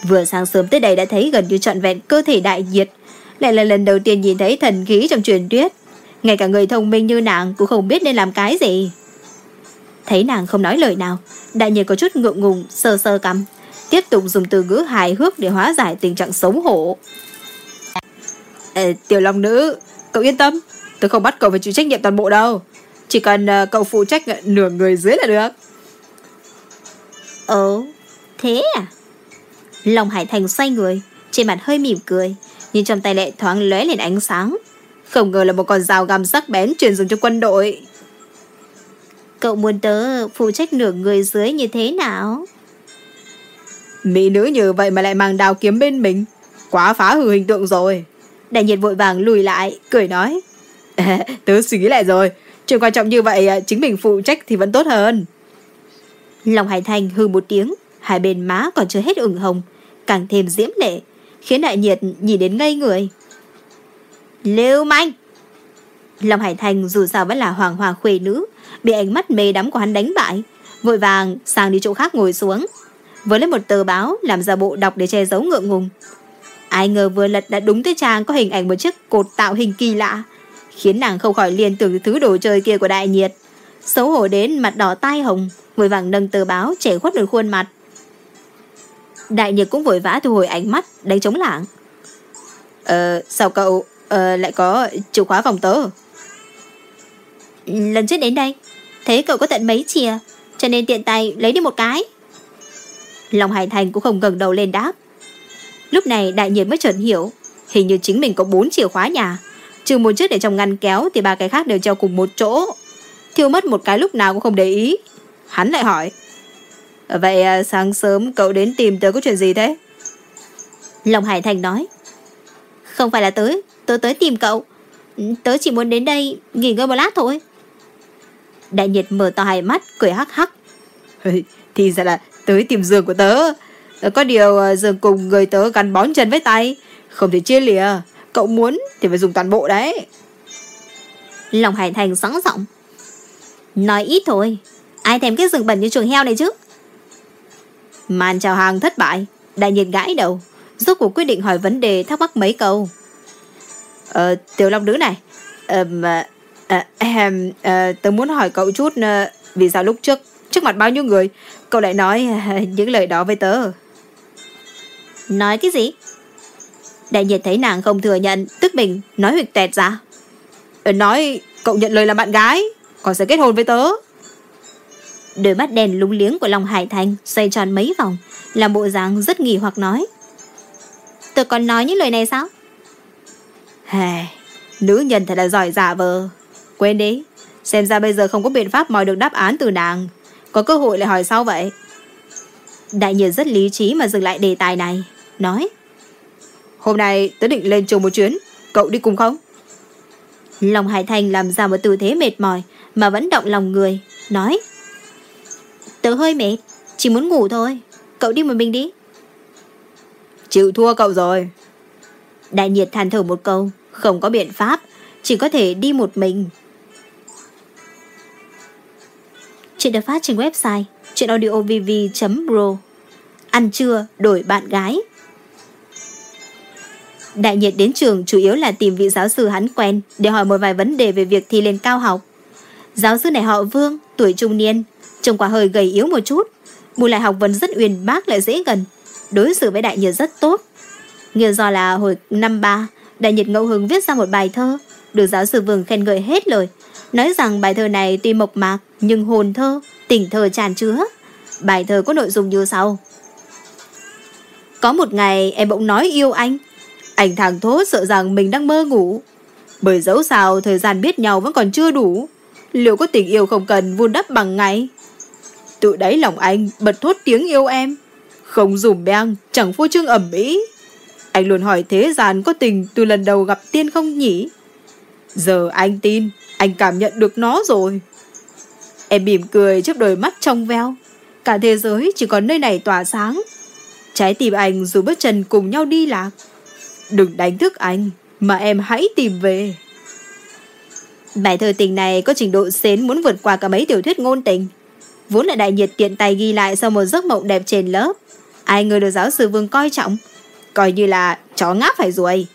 Vừa sáng sớm tới đây đã thấy gần như trọn vẹn cơ thể đại nhiệt, lại là lần đầu tiên nhìn thấy thần khí trong truyền thuyết. Ngay cả người thông minh như nàng cũng không biết nên làm cái gì. Thấy nàng không nói lời nào, đại nhiệt có chút ngượng ngùng, sơ sơ cằm, tiếp tục dùng từ ngữ hài hước để hóa giải tình trạng xấu hổ. Ê, tiểu long nữ, cậu yên tâm, tôi không bắt cậu phải chịu trách nhiệm toàn bộ đâu. Chỉ cần uh, cậu phụ trách nửa người dưới là được. Ồ, thế à? Long Hải Thành xoay người, trên mặt hơi mỉm cười, nhưng trong tay lệ thoáng lóe lên ánh sáng. Không ngờ là một con dao găm sắc bén truyền dùng cho quân đội. Cậu muốn tớ phụ trách nửa người dưới như thế nào? Mỹ nữ như vậy mà lại mang đao kiếm bên mình. Quá phá hư hình tượng rồi. Đại nhiệt vội vàng lùi lại, cười nói. tớ suy nghĩ lại rồi. Chuyện quan trọng như vậy, à, chính mình phụ trách thì vẫn tốt hơn. Lòng Hải Thành hư một tiếng, hai bên má còn chưa hết ửng hồng, càng thêm diễm lệ, khiến đại nhiệt nhìn đến ngây người. Lưu manh! Long Hải Thành dù sao vẫn là hoàng hoàng khuê nữ, bị ánh mắt mê đắm của hắn đánh bại, vội vàng sang đi chỗ khác ngồi xuống, với lấy một tờ báo làm ra bộ đọc để che giấu ngượng ngùng. Ai ngờ vừa lật đã đúng tới trang có hình ảnh một chiếc cột tạo hình kỳ lạ, khiến nàng không khỏi liên tưởng thứ đồ chơi kia của đại nhiệt. Xấu hổ đến mặt đỏ tai hồng, vội vàng nâng tờ báo trẻ khuất được khuôn mặt. Đại nhiệt cũng vội vã thu hồi ánh mắt, đánh chống lảng. Ờ, sao cậu ờ, lại có chìa khóa phòng tớ? Lần trước đến đây, thấy cậu có tận mấy chìa, cho nên tiện tay lấy đi một cái. lòng Hải Thành cũng không gần đầu lên đáp. Lúc này đại nhiệt mới chợt hiểu, hình như chính mình có bốn chìa khóa nhà, trừ một chiếc để trong ngăn kéo thì ba cái khác đều treo cùng một chỗ. Thiêu mất một cái lúc nào cũng không để ý. Hắn lại hỏi. Vậy à, sáng sớm cậu đến tìm tớ có chuyện gì thế? lòng Hải Thành nói. Không phải là tới, tớ tới tìm cậu. Tớ chỉ muốn đến đây nghỉ ngơi một lát thôi. Đại nhiệt mở to hai mắt, cười hắc hắc. Thì ra là tới tìm giường của tớ. Có điều à, giường cùng người tớ gắn bón chân với tay. Không thể chia lìa. Cậu muốn thì phải dùng toàn bộ đấy. Lòng Hải Thành sẵn giọng. Nói ít thôi. Ai thèm cái giường bẩn như chuồng heo này chứ? Màn chào hàng thất bại. Đại nhiệt gãi đầu. Rốt cuộc quyết định hỏi vấn đề thắc mắc mấy câu. Ờ, tiểu long nữ này. Ờ, à, em, à, tớ muốn hỏi cậu chút à, vì sao lúc trước trước mặt bao nhiêu người cậu lại nói à, những lời đó với tớ. Nói cái gì? Đại nhiệt thấy nàng không thừa nhận tức mình nói huyệt tẹt ra. Nói cậu nhận lời làm bạn gái còn sẽ kết hôn với tớ. Đôi mắt đèn lúng liếng của lòng hải thành xoay tròn mấy vòng làm bộ dáng rất nghỉ hoặc nói. Tôi còn nói những lời này sao? Hề, nữ nhân thật là giỏi giả vờ Quên đi. Xem ra bây giờ không có biện pháp moi được đáp án từ nàng. Có cơ hội lại hỏi sau vậy. Đại nhiệt rất lý trí mà dừng lại đề tài này. Nói Hôm nay tớ định lên trường một chuyến. Cậu đi cùng không? Lòng Hải Thành làm ra một tư thế mệt mỏi Mà vẫn động lòng người. Nói Tớ hơi mệt Chỉ muốn ngủ thôi. Cậu đi một mình đi. Chịu thua cậu rồi. Đại nhiệt than thở một câu Không có biện pháp Chỉ có thể đi một mình Chuyện được phát trên website Chuyện audio vv.pro Ăn trưa đổi bạn gái Đại nhiệt đến trường chủ yếu là tìm vị giáo sư hắn quen để hỏi một vài vấn đề về việc thi lên cao học. Giáo sư này họ Vương, tuổi trung niên, trông quả hơi gầy yếu một chút. Bù lại học vấn rất uyên bác lại dễ gần, đối xử với đại nhiệt rất tốt. Nghe do là hồi năm ba, đại nhiệt ngẫu hứng viết ra một bài thơ, được giáo sư Vương khen ngợi hết lời, nói rằng bài thơ này tuy mộc mạc nhưng hồn thơ, tình thơ tràn chứa. Bài thơ có nội dung như sau. Có một ngày em bỗng nói yêu anh, anh thằng thốt sợ rằng mình đang mơ ngủ. Bởi dẫu sao thời gian biết nhau vẫn còn chưa đủ. Liệu có tình yêu không cần vun đắp bằng ngày? Tự đáy lòng anh bật thốt tiếng yêu em. Không dùm beng, chẳng phô trương ẩm ý. Anh luôn hỏi thế gian có tình từ lần đầu gặp tiên không nhỉ? Giờ anh tin, anh cảm nhận được nó rồi. Em mỉm cười trước đôi mắt trong veo. Cả thế giới chỉ còn nơi này tỏa sáng. Trái tim anh dù bước chân cùng nhau đi lạc. Đừng đánh thức anh, mà em hãy tìm về. Bài thơ tình này có trình độ xến muốn vượt qua cả mấy tiểu thuyết ngôn tình. Vốn là đại nhiệt tiện tay ghi lại sau một giấc mộng đẹp trên lớp. Ai ngờ được giáo sư Vương coi trọng. Coi như là chó ngáp phải ruồi.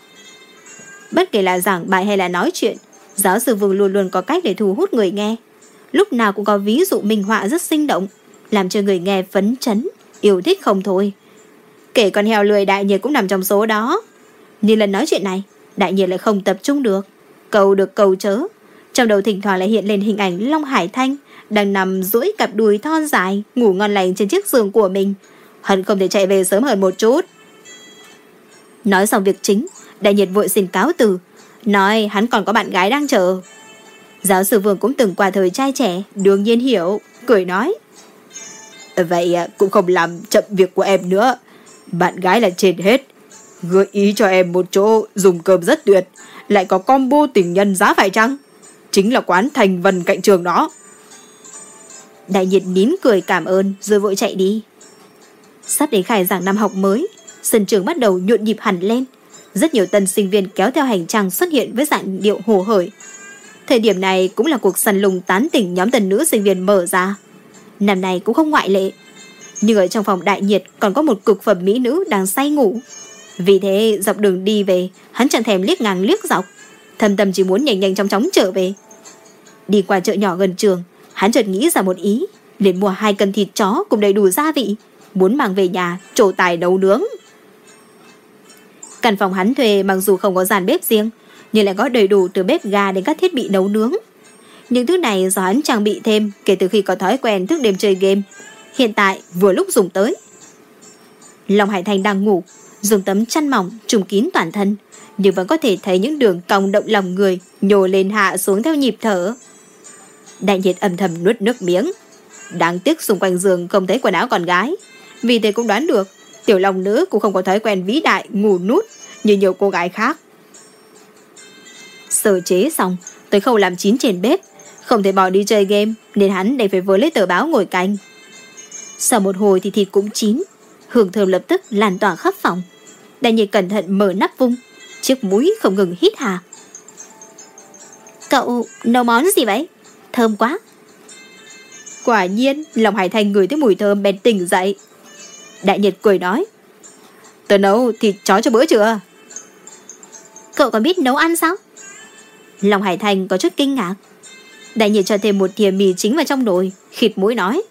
Bất kể là giảng bài hay là nói chuyện, giáo sư Vương luôn luôn có cách để thu hút người nghe. Lúc nào cũng có ví dụ minh họa rất sinh động, làm cho người nghe phấn chấn, yêu thích không thôi. Kể con heo lười đại nhiệt cũng nằm trong số đó. nhưng lần nói chuyện này, đại nhiệt lại không tập trung được. Cầu được cầu chớ. Trong đầu thỉnh thoảng lại hiện lên hình ảnh Long Hải Thanh đang nằm duỗi cặp đùi thon dài, ngủ ngon lành trên chiếc giường của mình. Hận không thể chạy về sớm hơn một chút. Nói xong việc chính, đại nhiệt vội xin cáo từ. Nói hắn còn có bạn gái đang chờ. Giáo sư Vương cũng từng qua thời trai trẻ, đương nhiên hiểu, cười nói. Vậy à, cũng không làm chậm việc của em nữa. Bạn gái là trên hết. Gợi ý cho em một chỗ dùng cơm rất tuyệt, lại có combo tình nhân giá phải chăng? Chính là quán thành vần cạnh trường đó. Đại nhiệt nín cười cảm ơn rồi vội chạy đi. Sắp đến khai giảng năm học mới, sân trường bắt đầu nhộn nhịp hẳn lên. Rất nhiều tân sinh viên kéo theo hành trang xuất hiện với dạng điệu hồ hởi. Thời điểm này cũng là cuộc săn lùng tán tỉnh nhóm tần nữ sinh viên mở ra. Năm nay cũng không ngoại lệ. Nhưng ở trong phòng đại nhiệt còn có một cực phẩm mỹ nữ đang say ngủ. Vì thế dọc đường đi về, hắn chẳng thèm liếc ngang liếc dọc. Thầm tâm chỉ muốn nhanh nhanh chóng chóng trở về. Đi qua chợ nhỏ gần trường, hắn chợt nghĩ ra một ý, liền mua hai cân thịt chó cùng đầy đủ gia vị, muốn mang về nhà trổ tài nấu nướng. Căn phòng hắn thuê mặc dù không có dàn bếp riêng, nhưng lại có đầy đủ từ bếp ga đến các thiết bị nấu nướng. Những thứ này do hắn trang bị thêm kể từ khi có thói quen thức đêm chơi game. Hiện tại vừa lúc dùng tới. Long Hải Thành đang ngủ, dùng tấm chăn mỏng trùm kín toàn thân, nhưng vẫn có thể thấy những đường cong động lòng người nhô lên hạ xuống theo nhịp thở. Đại nhiệt âm thầm nuốt nước miếng. Đáng tiếc xung quanh giường không thấy quần áo con gái. Vì thế cũng đoán được, tiểu long nữ cũng không có thói quen vĩ đại ngủ nút như nhiều cô gái khác. Sơ chế xong, tới khâu làm chín trên bếp, không thể bỏ đi chơi game nên hắn đành phải với lấy tờ báo ngồi canh. Sau một hồi thì thịt cũng chín, hương thơm lập tức lan tỏa khắp phòng. Đại nhiệt cẩn thận mở nắp vung, chiếc mũi không ngừng hít hà. Cậu nấu món gì vậy? Thơm quá. Quả nhiên, lòng Hải Thành ngửi thấy mùi thơm bèn tỉnh dậy. Đại nhiệt cười nói. Tớ nấu thịt chó cho bữa chưa? Cậu có biết nấu ăn sao? Lòng Hải Thành có chút kinh ngạc. Đại nhiệt cho thêm một thìa mì chính vào trong nồi, khịt mũi nói.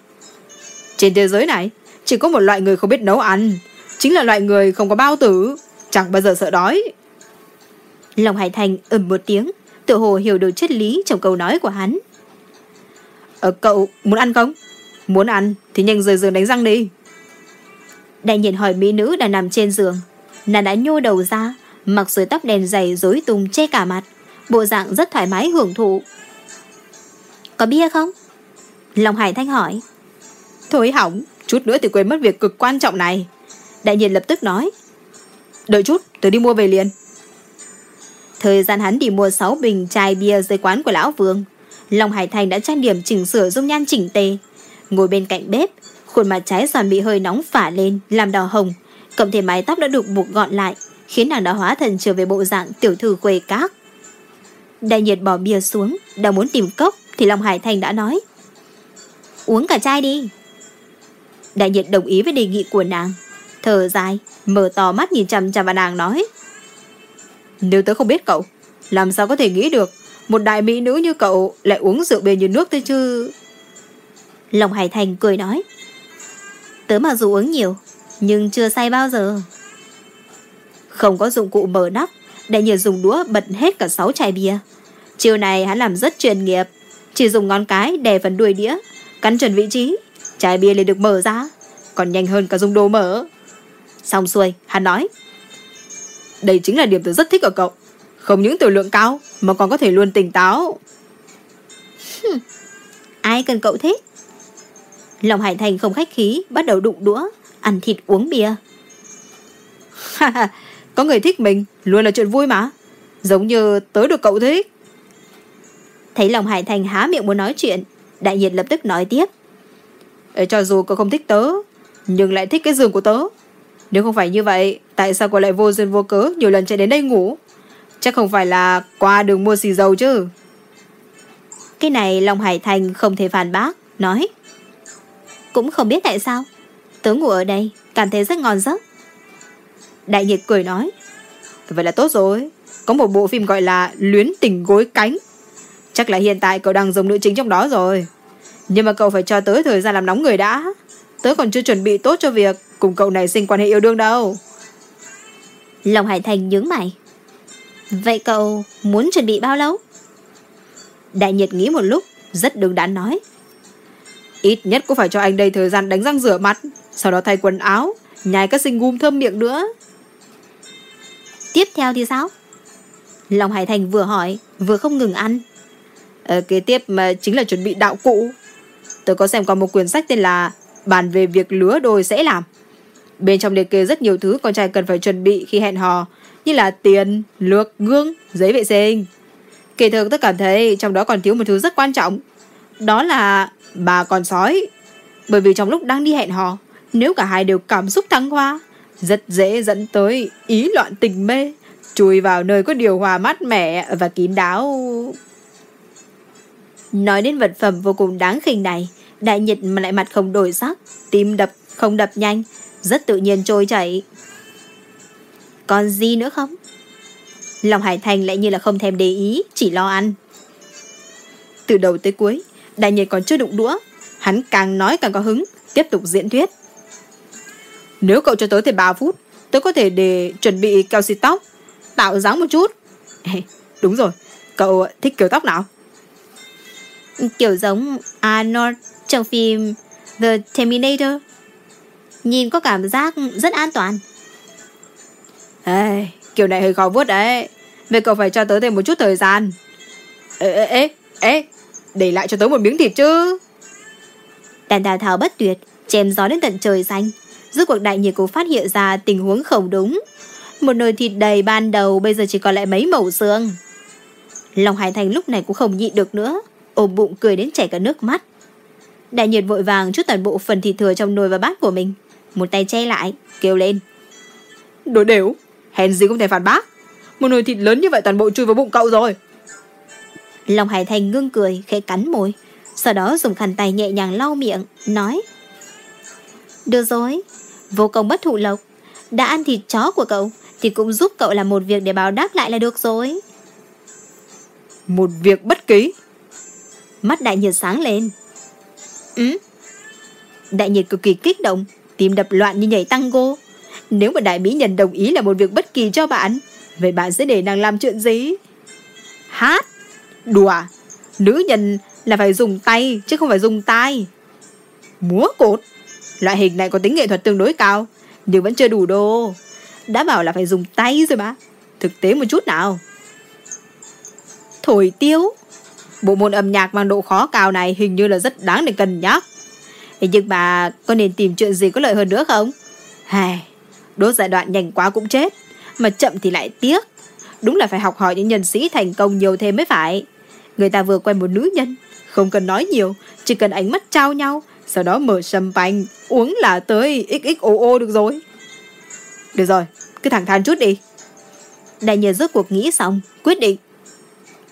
Trên thế giới này, chỉ có một loại người không biết nấu ăn, chính là loại người không có bao tử, chẳng bao giờ sợ đói. Lòng Hải Thành ừm một tiếng, tự hồ hiểu được chất lý trong câu nói của hắn. Ờ, cậu muốn ăn không? Muốn ăn thì nhanh rời giường đánh răng đi. Đại nhiệt hỏi mỹ nữ đang nằm trên giường. Nàng đã nhô đầu ra, mặc dưới tóc đèn dày rối tung che cả mặt. Bộ dạng rất thoải mái hưởng thụ. Có bia không? Long Hải Thanh hỏi. Thôi hỏng, chút nữa thì quên mất việc cực quan trọng này. Đại nhiệt lập tức nói. Đợi chút, tôi đi mua về liền. Thời gian hắn đi mua 6 bình chai bia dưới quán của Lão Vương. Long Hải Thành đã trang điểm chỉnh sửa dung nhan chỉnh tề. Ngồi bên cạnh bếp, khuôn mặt trái giòn bị hơi nóng phả lên, làm đỏ hồng. Cộng thêm mái tóc đã được buộc gọn lại, khiến nàng đã hóa thần trở về bộ dạng tiểu thư quê cát. Đại nhiệt bỏ bia xuống, đang muốn tìm cốc, thì Long Hải Thành đã nói. Uống cả chai đi. Đại nhiệt đồng ý với đề nghị của nàng. Thở dài, mở to mắt nhìn chằm chằm vào nàng nói. Nếu tớ không biết cậu, làm sao có thể nghĩ được một đại mỹ nữ như cậu lại uống rượu bia như nước thế chứ? Lòng Hải Thành cười nói. Tớ mà dù uống nhiều, nhưng chưa say bao giờ. Không có dụng cụ mở nắp, đại nhiệt dùng đũa bật hết cả sáu chai bia. Chiều này hắn làm rất chuyên nghiệp, chỉ dùng ngón cái đè phần đuôi đĩa, cắn chuẩn vị trí, chai bia liền được mở ra, còn nhanh hơn cả dùng đồ mở. Xong xuôi, hắn nói. Đây chính là điểm tôi rất thích ở cậu. Không những tiểu lượng cao, mà còn có thể luôn tỉnh táo. Ai cần cậu thích? Lòng Hải Thành không khách khí, bắt đầu đụng đũa, ăn thịt uống bia. có người thích mình, luôn là chuyện vui mà. Giống như tới được cậu thích. Thấy lòng Hải Thành há miệng muốn nói chuyện, đại nhiệt lập tức nói tiếp. Ê, cho dù cậu không thích tớ, nhưng lại thích cái giường của tớ. Nếu không phải như vậy, tại sao cậu lại vô duyên vô cớ nhiều lần chạy đến đây ngủ? Chắc không phải là qua đường mua xì dầu chứ. Cái này Long Hải Thành không thể phản bác, nói. Cũng không biết tại sao. Tớ ngủ ở đây, cảm thấy rất ngon giấc. Đại nhiệt cười nói. Vậy là tốt rồi. Có một bộ phim gọi là Luyến tình gối cánh. Chắc là hiện tại cậu đang dùng nữ chính trong đó rồi. Nhưng mà cậu phải cho tới thời gian làm nóng người đã. Tớ còn chưa chuẩn bị tốt cho việc cùng cậu này sinh quan hệ yêu đương đâu. Long Hải Thành nhướng mày. Vậy cậu muốn chuẩn bị bao lâu? Đại nhiệt nghĩ một lúc, rất đứng đắn nói. Ít nhất cũng phải cho anh đây thời gian đánh răng rửa mặt, sau đó thay quần áo, nhai các sinh gum thơm miệng nữa. Tiếp theo thì sao? Long Hải Thành vừa hỏi, vừa không ngừng ăn. Ờ, kế tiếp mà chính là chuẩn bị đạo cụ. Tôi có xem qua một quyển sách tên là Bàn về việc lứa đôi sẽ làm. Bên trong liệt kê rất nhiều thứ con trai cần phải chuẩn bị khi hẹn hò, như là tiền, lược, gương, giấy vệ sinh. Kể thực tôi cảm thấy trong đó còn thiếu một thứ rất quan trọng. Đó là bà con sói. Bởi vì trong lúc đang đi hẹn hò, nếu cả hai đều cảm xúc thăng hoa, rất dễ dẫn tới ý loạn tình mê, chui vào nơi có điều hòa mát mẻ và kín đáo. Nói đến vật phẩm vô cùng đáng khinh này, đại nhịn mà lại mặt không đổi sắc, tim đập không đập nhanh, rất tự nhiên trôi chảy. Còn gì nữa không? Lòng Hải Thành lại như là không thèm để ý, chỉ lo ăn. Từ đầu tới cuối, đại nhịn còn chưa đụng đũa, hắn càng nói càng có hứng, tiếp tục diễn thuyết. Nếu cậu cho tớ thêm 3 phút, tớ có thể để chuẩn bị keo xịt tóc, tạo dáng một chút. đúng rồi, cậu thích kiểu tóc nào? Kiểu giống Arnold trong phim The Terminator. Nhìn có cảm giác rất an toàn. Ê, kiểu này hơi khó vuốt đấy. Vậy cậu phải cho tớ thêm một chút thời gian. Ê, ê, ê, ê, để lại cho tớ một miếng thịt chứ. Đàn đào thảo bất tuyệt, chém gió đến tận trời xanh. Rốt cuộc đại nhiệt cũng phát hiện ra tình huống không đúng. Một nồi thịt đầy ban đầu bây giờ chỉ còn lại mấy mẩu xương. Lòng Hải Thành lúc này cũng không nhịn được nữa, ôm bụng cười đến chảy cả nước mắt. Đại nhiệt vội vàng chút toàn bộ phần thịt thừa trong nồi và bát của mình, một tay che lại, kêu lên. Đồ đều, hèn gì không thể phản bác. Một nồi thịt lớn như vậy toàn bộ chui vào bụng cậu rồi. Lòng Hải Thành ngưng cười, khẽ cắn môi, sau đó dùng khăn tay nhẹ nhàng lau miệng, nói. Được rồi, vô công bất thụ lộc, đã ăn thịt chó của cậu thì cũng giúp cậu làm một việc để báo đáp lại là được rồi. Một việc bất kỳ. Mắt đại nhiệt sáng lên. Ừ? Đại nhiệt cực kỳ kích động, tim đập loạn như nhảy tango. Nếu mà đại mỹ nhân đồng ý là một việc bất kỳ cho bạn, vậy bạn sẽ để nàng làm chuyện gì? Hát? Đùa? Nữ nhân là phải dùng tay chứ không phải dùng tai. Múa cột? Loại hình này có tính nghệ thuật tương đối cao, nhưng vẫn chưa đủ đồ. Đã bảo là phải dùng tay rồi mà. Thực tế một chút nào. Thổi tiêu? Bộ môn âm nhạc mang độ khó cao này hình như là rất đáng để cân nhắc. Nhưng mà có nên tìm chuyện gì có lợi hơn nữa không? Hài, đốt giai đoạn nhanh quá cũng chết, mà chậm thì lại tiếc. Đúng là phải học hỏi những nhân sĩ thành công nhiều thêm mới phải. Người ta vừa quen một nữ nhân, không cần nói nhiều, chỉ cần ánh mắt trao nhau, sau đó mở sâm panh uống là tới XXOO được rồi. Được rồi, cứ thẳng thắn chút đi. Đại nhờ rốt cuộc nghĩ xong, quyết định.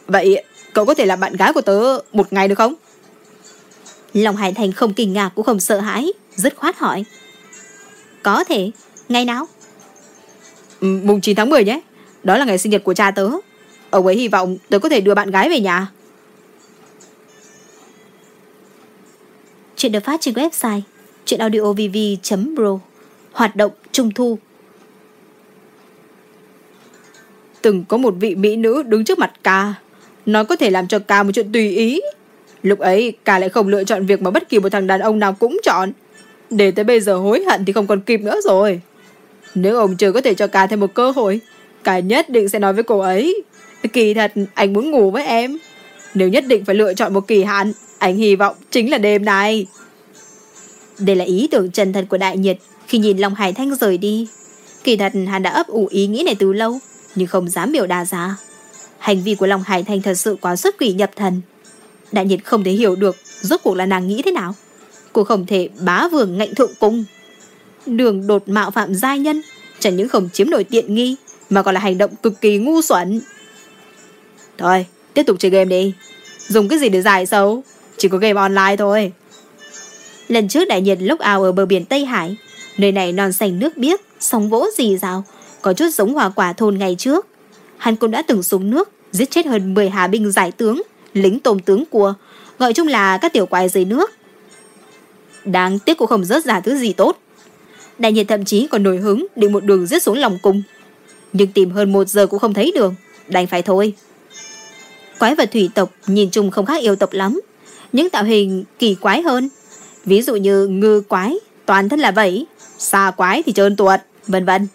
Vậy cậu có thể làm bạn gái của tớ một ngày được không? Lòng Hải Thành không kinh ngạc cũng không sợ hãi, Dứt khoát hỏi. Có thể, ngày nào? Ừ, mùng 9 tháng 10 nhé. Đó là ngày sinh nhật của cha tớ. Ông ấy hy vọng tớ có thể đưa bạn gái về nhà. Chuyện được phát trên website chuyenaudiovv.pro Hoạt động Trung Thu. Từng có một vị mỹ nữ đứng trước mặt ca. Nó có thể làm cho ca một chuyện tùy ý. Lúc ấy, ca lại không lựa chọn việc mà bất kỳ một thằng đàn ông nào cũng chọn. Để tới bây giờ hối hận thì không còn kịp nữa rồi. Nếu ông chưa có thể cho ca thêm một cơ hội, Ca nhất định sẽ nói với cô ấy, Kỳ thật, anh muốn ngủ với em. Nếu nhất định phải lựa chọn một kỳ hạn anh hy vọng chính là đêm này. Đây là ý tưởng chân thật của đại nhiệt Khi nhìn Long Hải Thanh rời đi, Kỳ thật hắn đã ấp ủ ý nghĩ này từ lâu, Nhưng không dám biểu đạt ra. Hành vi của Long Hải Thanh thật sự quá xuất quỷ nhập thần. Đại nhiệt không thể hiểu được Rốt cuộc là nàng nghĩ thế nào. Cô không thể bá vương ngạnh thượng cung. Đường đột mạo phạm giai nhân, Chẳng những không chiếm nổi tiện nghi, Mà còn là hành động cực kỳ ngu xuẩn. Thôi, tiếp tục chơi game đi. Dùng cái gì để giải xấu? Chỉ có game online thôi. Lần trước đại nhiệt lúc ao ở bờ biển Tây Hải, Nơi này non xanh nước biếc, Sóng vỗ gì rào, Có chút giống hòa quả thôn ngày trước. Hắn cũng đã từng xuống nước, Giết chết hơn 10 hà binh giải tướng, Lính tôm tướng cua Gọi chung là các tiểu quái dưới nước. Đáng tiếc cũng không rớt ra thứ gì tốt. Đại nhiệt thậm chí còn nổi hứng Định một đường giết xuống lòng cung. Nhưng tìm hơn một giờ cũng không thấy đường, Đành phải thôi. Quái vật thủy tộc nhìn chung không khác yêu tộc lắm. Những tạo hình kỳ quái hơn. Ví dụ như ngư quái, Toàn thân là vẫy, Xa quái thì trơn tuột, Vân vân.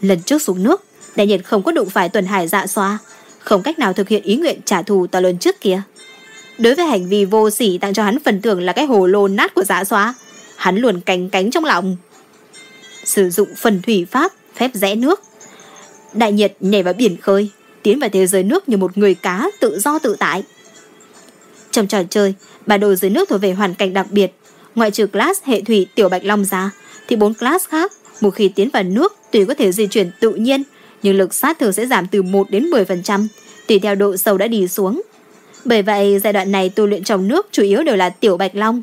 Lần trước xuống nước, Đại nhiệt không có đụng phải tuần hải dạ xoa, Không cách nào thực hiện ý nguyện trả thù to lớn trước kia. Đối với hành vi vô sỉ tặng cho hắn phần thưởng là cái hồ lô nát của dạ xoa, Hắn luôn cánh cánh trong lòng. Sử dụng phần thủy pháp, Phép rẽ nước. Đại nhiệt nhảy vào biển khơi, Tiến vào thế giới nước như một người cá tự do tự tại. Trong trò chơi Bản đồ dưới nước thuộc về hoàn cảnh đặc biệt. Ngoại trừ class hệ thủy tiểu bạch long giá Thì bốn class khác, Một khi tiến vào nước, tùy có thể di chuyển tự nhiên, Nhưng lực sát thường sẽ giảm từ 1 đến 10% Tùy theo độ sâu đã đi xuống. Bởi vậy, giai đoạn này tu luyện trong nước Chủ yếu đều là tiểu bạch long.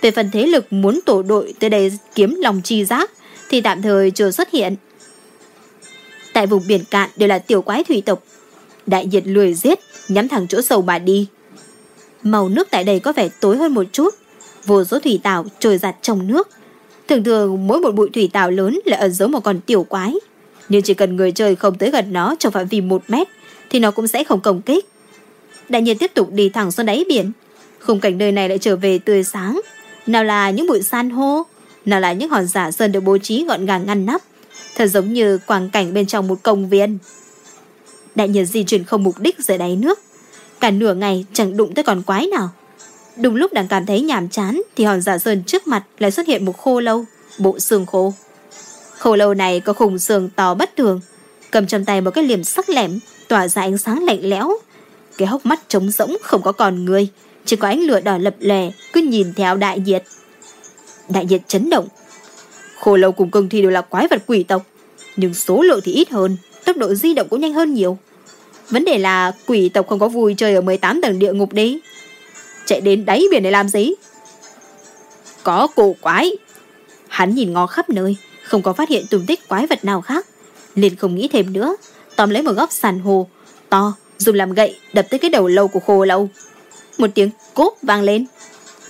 Về phần thế lực muốn tổ đội tới đây kiếm lòng chi giác, Thì tạm thời chưa xuất hiện. Tại vùng biển cạn đều là tiểu quái thủy tộc. Đại nhiệt lười giết, Nhắm thẳng chỗ sâu mà đi. Màu nước tại đây có vẻ tối hơn một chút. Vô số thủy tảo trôi giặt trong nước. Thường thường, mỗi một bụi thủy tảo lớn Lại ẩn giấu một con tiểu quái. Nhưng chỉ cần người chơi không tới gần nó Trong phạm vi một mét, Thì nó cũng sẽ không công kích. Đại nhiên tiếp tục đi thẳng xuống đáy biển. Khung cảnh nơi này lại trở về tươi sáng. Nào là những bụi san hô, Nào là những hòn giả sơn được bố trí gọn gàng ngăn nắp. Thật giống như quang cảnh bên trong một công viên. Đại nhiên di chuyển không mục đích dưới đáy nước. Cả nửa ngày chẳng đụng tới con quái nào. Đúng lúc đang cảm thấy nhàm chán, Thì hòn giả sơn trước mặt lại xuất hiện một khô lâu, Bộ xương khô. Khô lâu này có khung xương to bất thường, Cầm trong tay một cái liềm sắc lẻm, Tỏa ra ánh sáng lạnh lẽo. Cái hốc mắt trống rỗng không có còn người, Chỉ có ánh lửa đỏ lập lè, Cứ nhìn theo đại diệt Đại diệt chấn động. Khô lâu cùng cương thi đều là quái vật quỷ tộc, Nhưng số lượng thì ít hơn, Tốc độ di động cũng nhanh hơn nhiều. Vấn đề là quỷ tộc không có vui chơi ở 18 tầng địa ngục đấy. Chạy đến đáy biển để làm gì? Có cổ quái. Hắn nhìn ngó khắp nơi, Không có phát hiện tung tích quái vật nào khác. Liền không nghĩ thêm nữa, Tóm lấy một góc sàn hồ To, dùng làm gậy đập tới cái đầu lâu của khô lâu. Một tiếng cốp vang lên.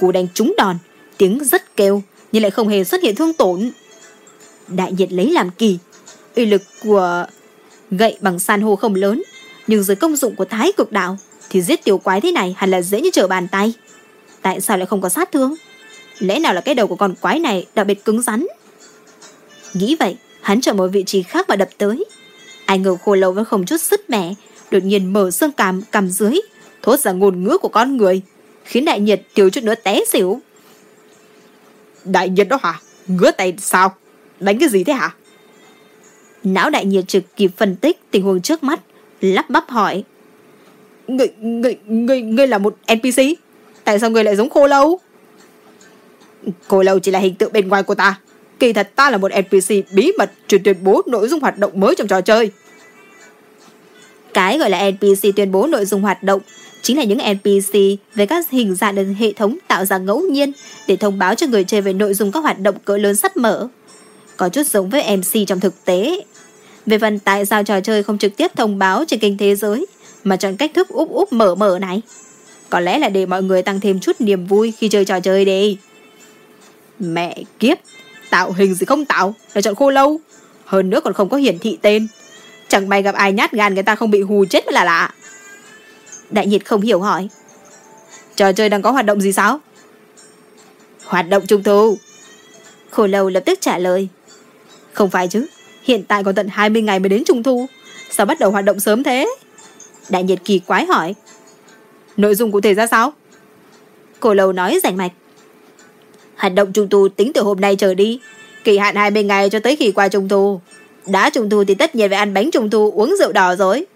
Cú đánh trúng đòn, Tiếng rất kêu, Nhưng lại không hề xuất hiện thương tổn. Đại nhiệt lấy làm kỳ. Uy lực của gậy bằng san hô không lớn nhưng dưới công dụng của thái cực đạo thì giết tiểu quái thế này hẳn là dễ như trở bàn tay. Tại sao lại không có sát thương? Lẽ nào là cái đầu của con quái này đặc biệt cứng rắn? Nghĩ vậy hắn chọn một vị trí khác mà đập tới. Ai ngờ khô lâu vẫn không chút sức mẻ đột nhiên mở xương cằm cằm dưới thốt ra ngôn ngữ của con người khiến đại nhiệt thiếu chút nữa té xỉu. Đại nhiệt đó hả? Ngứa tay sao? Đánh cái gì thế hả? Não đại nhiệt trực kịp phân tích tình huống trước mắt, lắp bắp hỏi. Ngươi, ngươi, ngươi, ngươi là một NPC? Tại sao ngươi lại giống khô lâu? Khô lâu chỉ là hình tượng bên ngoài của ta. Kỳ thật ta là một NPC bí mật truyền tuyên bố nội dung hoạt động mới trong trò chơi. Cái gọi là NPC tuyên bố nội dung hoạt động chính là những NPC với các hình dạng được hệ thống tạo ra ngẫu nhiên để thông báo cho người chơi về nội dung các hoạt động cỡ lớn sắp mở. Có chút giống với MC trong thực tế. Về phần tại sao trò chơi không trực tiếp thông báo trên kênh thế giới mà chọn cách thức úp úp mở mở này. Có lẽ là để mọi người tăng thêm chút niềm vui khi chơi trò chơi đi. Mẹ kiếp, tạo hình gì không tạo, là chọn khô lâu. Hơn nữa còn không có hiển thị tên. Chẳng may gặp ai nhát gan người ta không bị hù chết mới là lạ. Đại nhiệt không hiểu hỏi. Trò chơi đang có hoạt động gì sao? Hoạt động trung thu. Khổ lâu lập tức trả lời. Không phải chứ, hiện tại còn tận 20 ngày mới đến trung thu. Sao bắt đầu hoạt động sớm thế? Đại nhiệt kỳ quái hỏi. Nội dung cụ thể ra sao? Cổ lầu nói rảnh mạch. Hoạt động trung thu tính từ hôm nay trở đi. Kỳ hạn 20 ngày cho tới khi qua trung thu. Đã trung thu thì tất nhiên phải ăn bánh trung thu uống rượu đỏ rồi.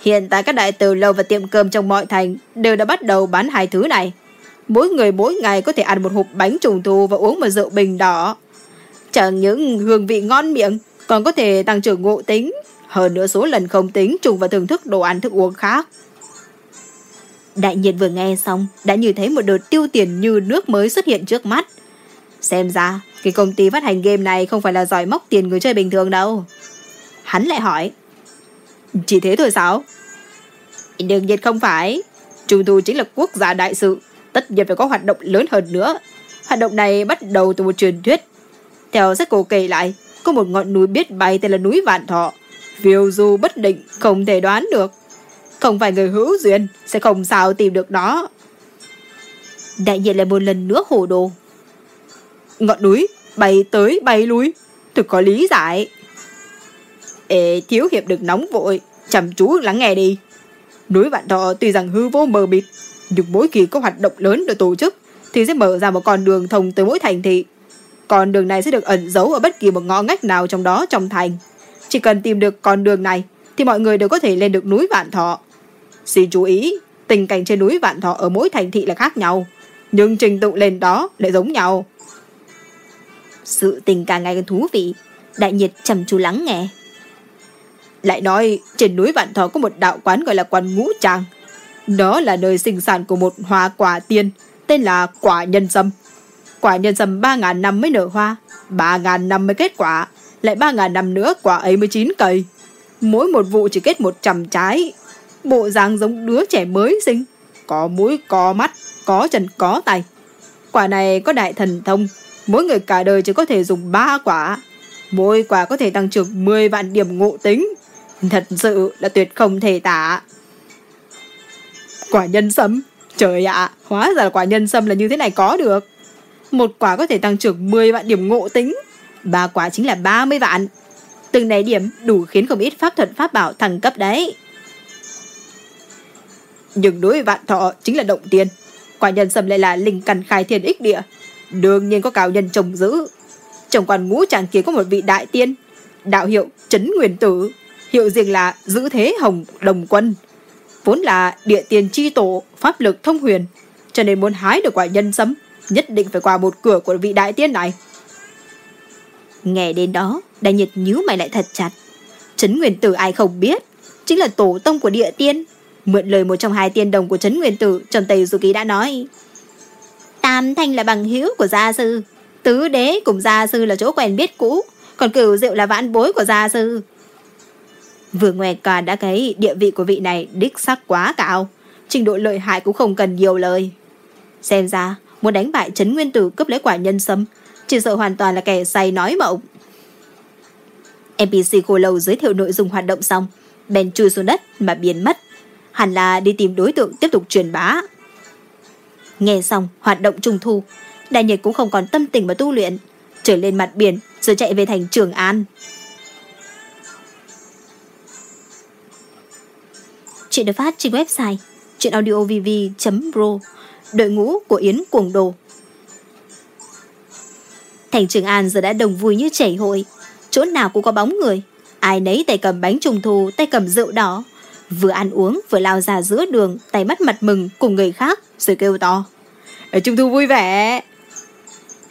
Hiện tại các đại từ lâu và tiệm cơm trong mọi thành đều đã bắt đầu bán hai thứ này. Mỗi người mỗi ngày có thể ăn một hộp bánh trùng thu và uống một rượu bình đỏ. Chẳng những hương vị ngon miệng, còn có thể tăng trưởng ngộ tính. Hơn nữa số lần không tính trùng và thưởng thức đồ ăn thức uống khác. Đại nhiệt vừa nghe xong, đã như thấy một đợt tiêu tiền như nước mới xuất hiện trước mắt. Xem ra, cái công ty phát hành game này không phải là giỏi móc tiền người chơi bình thường đâu. Hắn lại hỏi. Chỉ thế thôi sao? Đương nhiên không phải. Trung thu chính là quốc gia đại sự. Tất nhiên phải có hoạt động lớn hơn nữa. Hoạt động này bắt đầu từ một truyền thuyết. Theo sách cổ kể lại, có một ngọn núi biết bay tên là núi Vạn Thọ. Phiêu du bất định, không thể đoán được. Không phải người hữu duyên, sẽ không sao tìm được đó. Đại diện lại một lần nữa hồ đồ. Ngọn núi, bay tới bay lui. Thực có lý giải. Ê, thiếu hiệp đừng nóng vội, chăm chú lắng nghe đi. Núi Vạn Thọ tuy rằng hư vô mờ mịt, nhưng mỗi khi có hoạt động lớn được tổ chức thì sẽ mở ra một con đường thông tới mỗi thành thị. Con đường này sẽ được ẩn giấu ở bất kỳ một ngõ ngách nào trong đó trong thành. Chỉ cần tìm được con đường này thì mọi người đều có thể lên được núi Vạn Thọ. Xin chú ý, tình cảnh trên núi Vạn Thọ ở mỗi thành thị là khác nhau, nhưng trình tự lên đó lại giống nhau. Sự tình càng ngày càng thú vị, đại nhiệt chăm chú lắng nghe. Lại nói, trên núi Vạn Thọ có một đạo quán gọi là quán Ngũ Tràng. Đó là nơi sinh sản của một hoa quả tiên, tên là quả nhân sâm. Quả nhân sâm 3.000 năm mới nở hoa, 3.000 năm mới kết quả, lại 3.000 năm nữa quả ấy mới chín cây. Mỗi một vụ chỉ kết 100 trái. Bộ dáng giống đứa trẻ mới sinh, có mũi, có mắt, có chân, có tay. Quả này có đại thần thông, mỗi người cả đời chỉ có thể dùng 3 quả. Mỗi quả có thể tăng trưởng 10 vạn điểm ngộ tính. Thật sự là tuyệt không thể tả. Quả nhân sâm, trời ạ, hóa ra là quả nhân sâm là như thế này có được. Một quả có thể tăng trưởng 10 vạn điểm ngộ tính, ba quả chính là 30 vạn. Từng này điểm đủ khiến không ít pháp thuật pháp bảo thăng cấp đấy. Nhưng đối với vạn thọ chính là động tiền. Quả nhân sâm lại là linh căn khai thiên ích địa. Đương nhiên có cao nhân trồng giữ. Trong quan ngũ tràng kia có một vị đại tiên. Đạo hiệu Trấn Nguyên Tử. Hiệu riêng là Giữ Thế Hồng Đồng Quân. Vốn là địa tiền chi tổ, pháp lực thông huyền. Cho nên muốn hái được quả nhân sâm, nhất định phải qua một cửa của vị đại tiên này. Nghe đến đó, đại nhiệt nhíu mày lại thật chặt. Trấn Nguyên Tử ai không biết, chính là tổ tông của địa tiên. Mượn lời một trong hai tiên đồng của Trấn Nguyên Tử trần Tây Du Ký đã nói. Tam Thanh là bằng hữu của gia sư, tứ đế cùng gia sư là chỗ quen biết cũ, còn cửu diệu là vãn bối của gia sư. Vừa nghe cả đã thấy địa vị của vị này đích sắc quá cao, trình độ lợi hại cũng không cần nhiều lời. Xem ra, muốn đánh bại Trấn Nguyên Tử cướp lấy quả nhân sâm, chỉ sợ hoàn toàn là kẻ say nói mộng. NPC khô lâu giới thiệu nội dung hoạt động xong, bèn chui xuống đất mà biến mất. Hẳn là đi tìm đối tượng tiếp tục truyền bá. Nghe xong hoạt động trung thu, đại nhiệt cũng không còn tâm tình mà tu luyện, trở lên mặt biển rồi chạy về thành Trường An. Chuyện được phát trên website chuyenaudiovv.pro Đội ngũ của Yến Cuồng Đồ. Thành Trường An giờ đã đồng vui như chảy hội. Chỗ nào cũng có bóng người. Ai nấy tay cầm bánh trung thu Tay cầm rượu đỏ. Vừa ăn uống vừa lao ra giữa đường Tay mắt mặt mừng cùng người khác Rồi kêu to. Ở Trung thu vui vẻ.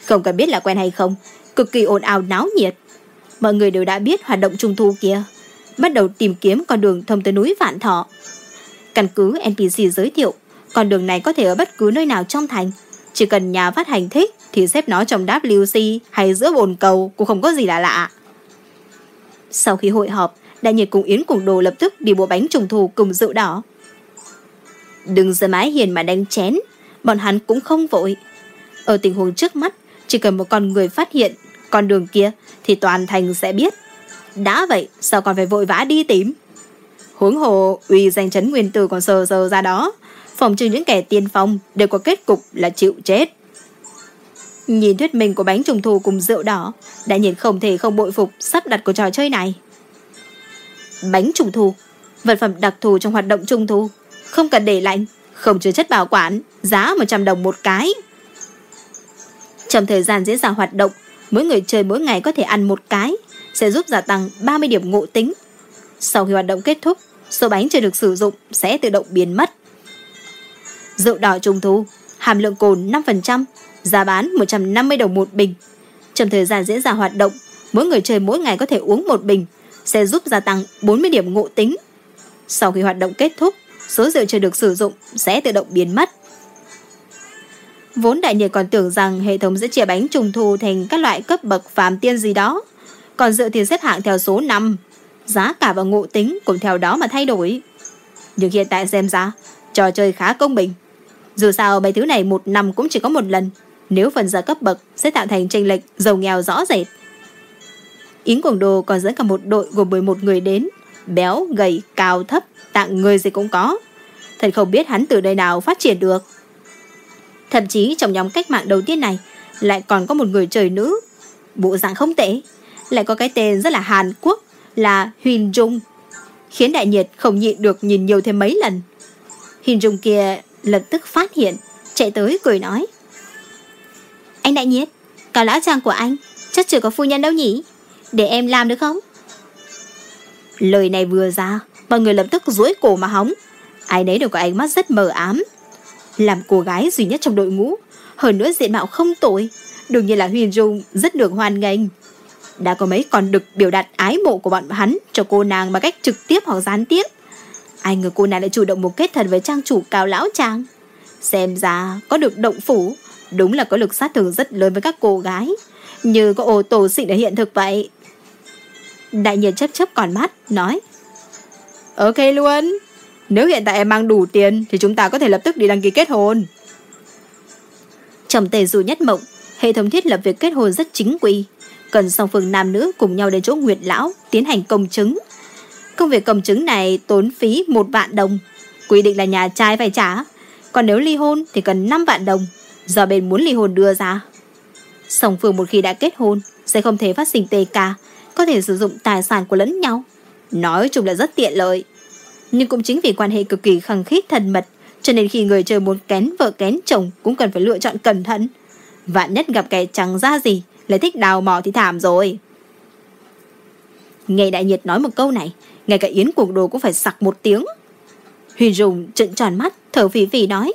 Không cần biết là quen hay không Cực kỳ ồn ào náo nhiệt. Mọi người đều đã biết hoạt động trung thu kia. Bắt đầu tìm kiếm con đường thông tới núi Vạn Thọ. Căn cứ NPC giới thiệu, con đường này có thể ở bất cứ nơi nào trong thành. Chỉ cần nhà phát hành thích thì xếp nó trong WC hay giữa bồn cầu cũng không có gì là lạ. Sau khi hội họp, Đại Nhiệt cùng Yến cùng Đồ lập tức đi bộ bánh trùng thù cùng rượu đỏ. Đừng giờ mái hiền mà đánh chén, bọn hắn cũng không vội. Ở tình huống trước mắt, chỉ cần một con người phát hiện con đường kia thì toàn thành sẽ biết. Đã vậy, sao còn phải vội vã đi tìm? Huống hồ, uy danh chấn nguyên tử còn sờ sờ ra đó. Phòng trừ những kẻ tiên phong đều có kết cục là chịu chết. Nhìn thuyết minh của bánh trùng thu cùng rượu đỏ, đã nhìn không thể không bội phục sắp đặt của trò chơi này. Bánh trùng thu, vật phẩm đặc thù trong hoạt động trung thu, không cần để lạnh, không chứa chất bảo quản, giá 100 đồng một cái. Trong thời gian diễn ra hoạt động, mỗi người chơi mỗi ngày có thể ăn một cái, sẽ giúp gia tăng 30 điểm ngộ tính. Sau khi hoạt động kết thúc, số bánh chưa được sử dụng sẽ tự động biến mất. Rượu đỏ trung thu, hàm lượng cồn 5%, giá bán 150 đồng một bình. Trong thời gian diễn ra hoạt động, mỗi người chơi mỗi ngày có thể uống một bình, sẽ giúp gia tăng 40 điểm ngộ tính. Sau khi hoạt động kết thúc, số rượu chưa được sử dụng sẽ tự động biến mất. Vốn đại nhiệt còn tưởng rằng hệ thống sẽ chia bánh trùng thu thành các loại cấp bậc phàm tiên gì đó. Còn rượu thì xếp hạng theo số 5. Giá cả và ngộ tính cũng theo đó mà thay đổi. Nhưng hiện tại xem ra, trò chơi khá công bình. Dù sao mấy thứ này một năm cũng chỉ có một lần. Nếu phần giờ cấp bậc sẽ tạo thành tranh lệch giàu nghèo rõ rệt. Yến Quảng đồ còn dẫn cả một đội gồm 11 người đến. Béo, gầy, cao, thấp, tặng người gì cũng có. Thật không biết hắn từ nơi nào phát triển được. Thậm chí trong nhóm cách mạng đầu tiên này lại còn có một người trời nữ. Bộ dạng không tệ. Lại có cái tên rất là Hàn Quốc là Huyền dung Khiến đại nhiệt không nhịn được nhìn nhiều thêm mấy lần. Huyền dung kia lập tức phát hiện, chạy tới cười nói. Anh đại nhiệt, cao lão trang của anh chắc chưa có phu nhân đâu nhỉ? Để em làm được không? Lời này vừa ra, mọi người lập tức duỗi cổ mà hóng. Ai nấy đều có ánh mắt rất mờ ám. Làm cô gái duy nhất trong đội ngũ, hơn nữa diện mạo không tội, đương nhiên là Huyền Dung rất được hoan nghênh. Đã có mấy còn được biểu đạt ái mộ của bọn hắn cho cô nàng bằng cách trực tiếp hoặc gián tiếp. Ai ngờ cô nàng lại chủ động một kết thần với trang chủ cao lão trang. Xem ra có được động phủ, đúng là có lực sát thương rất lớn với các cô gái. Như có ô tô xịn ở hiện thực vậy. Đại nhiệt chấp chấp còn mắt, nói. Ok luôn. Nếu hiện tại em mang đủ tiền thì chúng ta có thể lập tức đi đăng ký kết hôn. Trong tề dù nhất mộng, hệ thống thiết lập việc kết hôn rất chính quy. Cần song phương nam nữ cùng nhau đến chỗ Nguyệt Lão tiến hành công chứng. Công việc cầm chứng này tốn phí một vạn đồng. Quy định là nhà trai phải trả. Còn nếu ly hôn thì cần 5 vạn đồng do bên muốn ly hôn đưa ra. Song phương một khi đã kết hôn sẽ không thể phát sinh tê ca, có thể sử dụng tài sản của lẫn nhau. Nói chung là rất tiện lợi. Nhưng cũng chính vì quan hệ cực kỳ khăng khít thân mật, cho nên khi người chơi muốn kén vợ kén chồng cũng cần phải lựa chọn cẩn thận. Vạn nhất gặp kẻ chẳng ra gì, lại thích đào mò thì thảm rồi. Nghe đại nhiệt nói một câu này, ngay cả Yến cuồng đồ cũng phải sặc một tiếng. Huyền Dung trợn tròn mắt, thở phì phì nói.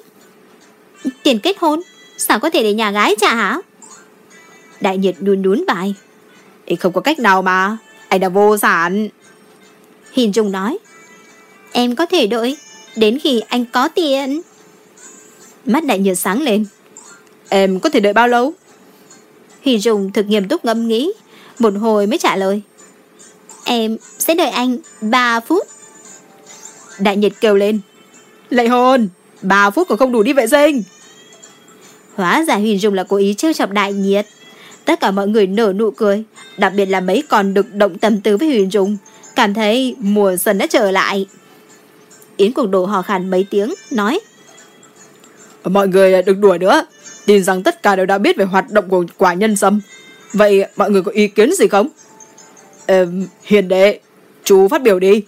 Tiền kết hôn, sao có thể để nhà gái trả hả? Đại nhiệt đun đún bài. Ý không có cách nào mà, anh đã vô sản. Huyền Dung nói. Em có thể đợi, đến khi anh có tiền. Mắt đại nhiệt sáng lên. Em có thể đợi bao lâu? Huyền Dung thực nghiêm túc ngâm nghĩ, một hồi mới trả lời. Em sẽ đợi anh 3 phút. Đại nhiệt kêu lên. Lệ hồn, 3 phút còn không đủ đi vệ sinh. Hóa ra Huyền Dung là cố ý trêu chọc đại nhiệt. Tất cả mọi người nở nụ cười, đặc biệt là mấy con được động tâm tư với Huyền Dung, cảm thấy mùa xuân đã trở lại. Yến cuộc đồ hò khàn mấy tiếng, nói Mọi người đừng đùa nữa, tin rằng tất cả đều đã biết về hoạt động của quả nhân sâm. Vậy mọi người có ý kiến gì không? Ờ, hiền đệ, chú phát biểu đi.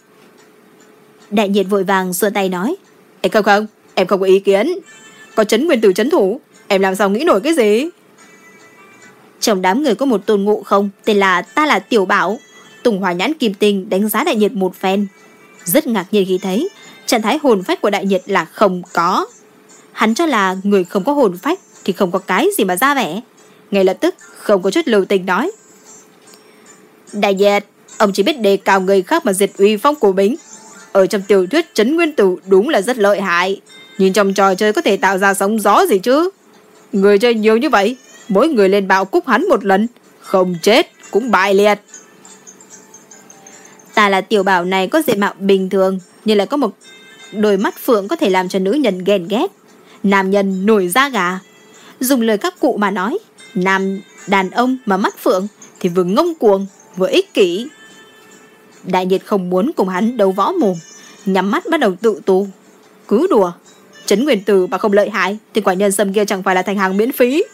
Đại nhiệt vội vàng xua tay nói Em không không, em không có ý kiến. Có chấn nguyên tử chấn thủ, em làm sao nghĩ nổi cái gì? Trong đám người có một tôn ngộ không Tên là ta là Tiểu Bảo Tùng Hòa Nhãn Kim Tinh đánh giá đại nhiệt một phen Rất ngạc nhiên khi thấy Trạng thái hồn phách của đại nhiệt là không có Hắn cho là người không có hồn phách Thì không có cái gì mà ra vẻ Ngay lập tức không có chút lưu tình nói Đại dệt, Ông chỉ biết đề cao người khác mà diệt uy phong của mình Ở trong tiểu thuyết chấn nguyên tử đúng là rất lợi hại. Nhìn trong trò chơi có thể tạo ra sóng gió gì chứ. Người chơi nhiều như vậy, mỗi người lên bạo cúc hắn một lần, không chết cũng bại liệt. Ta là tiểu bảo này có diện mạo bình thường, nhưng lại có một đôi mắt phượng có thể làm cho nữ nhân ghen ghét. Nam nhân nổi da gà. Dùng lời các cụ mà nói, nam đàn ông mà mắt phượng thì vừa ngông cuồng, vừa ích kỷ. Đại nhiệt không muốn cùng hắn đấu võ mồm, nhắm mắt bắt đầu tự tù. Cứ đùa, chấn nguyên tử mà không lợi hại thì quả nhân sâm kia chẳng phải là thành hàng miễn phí.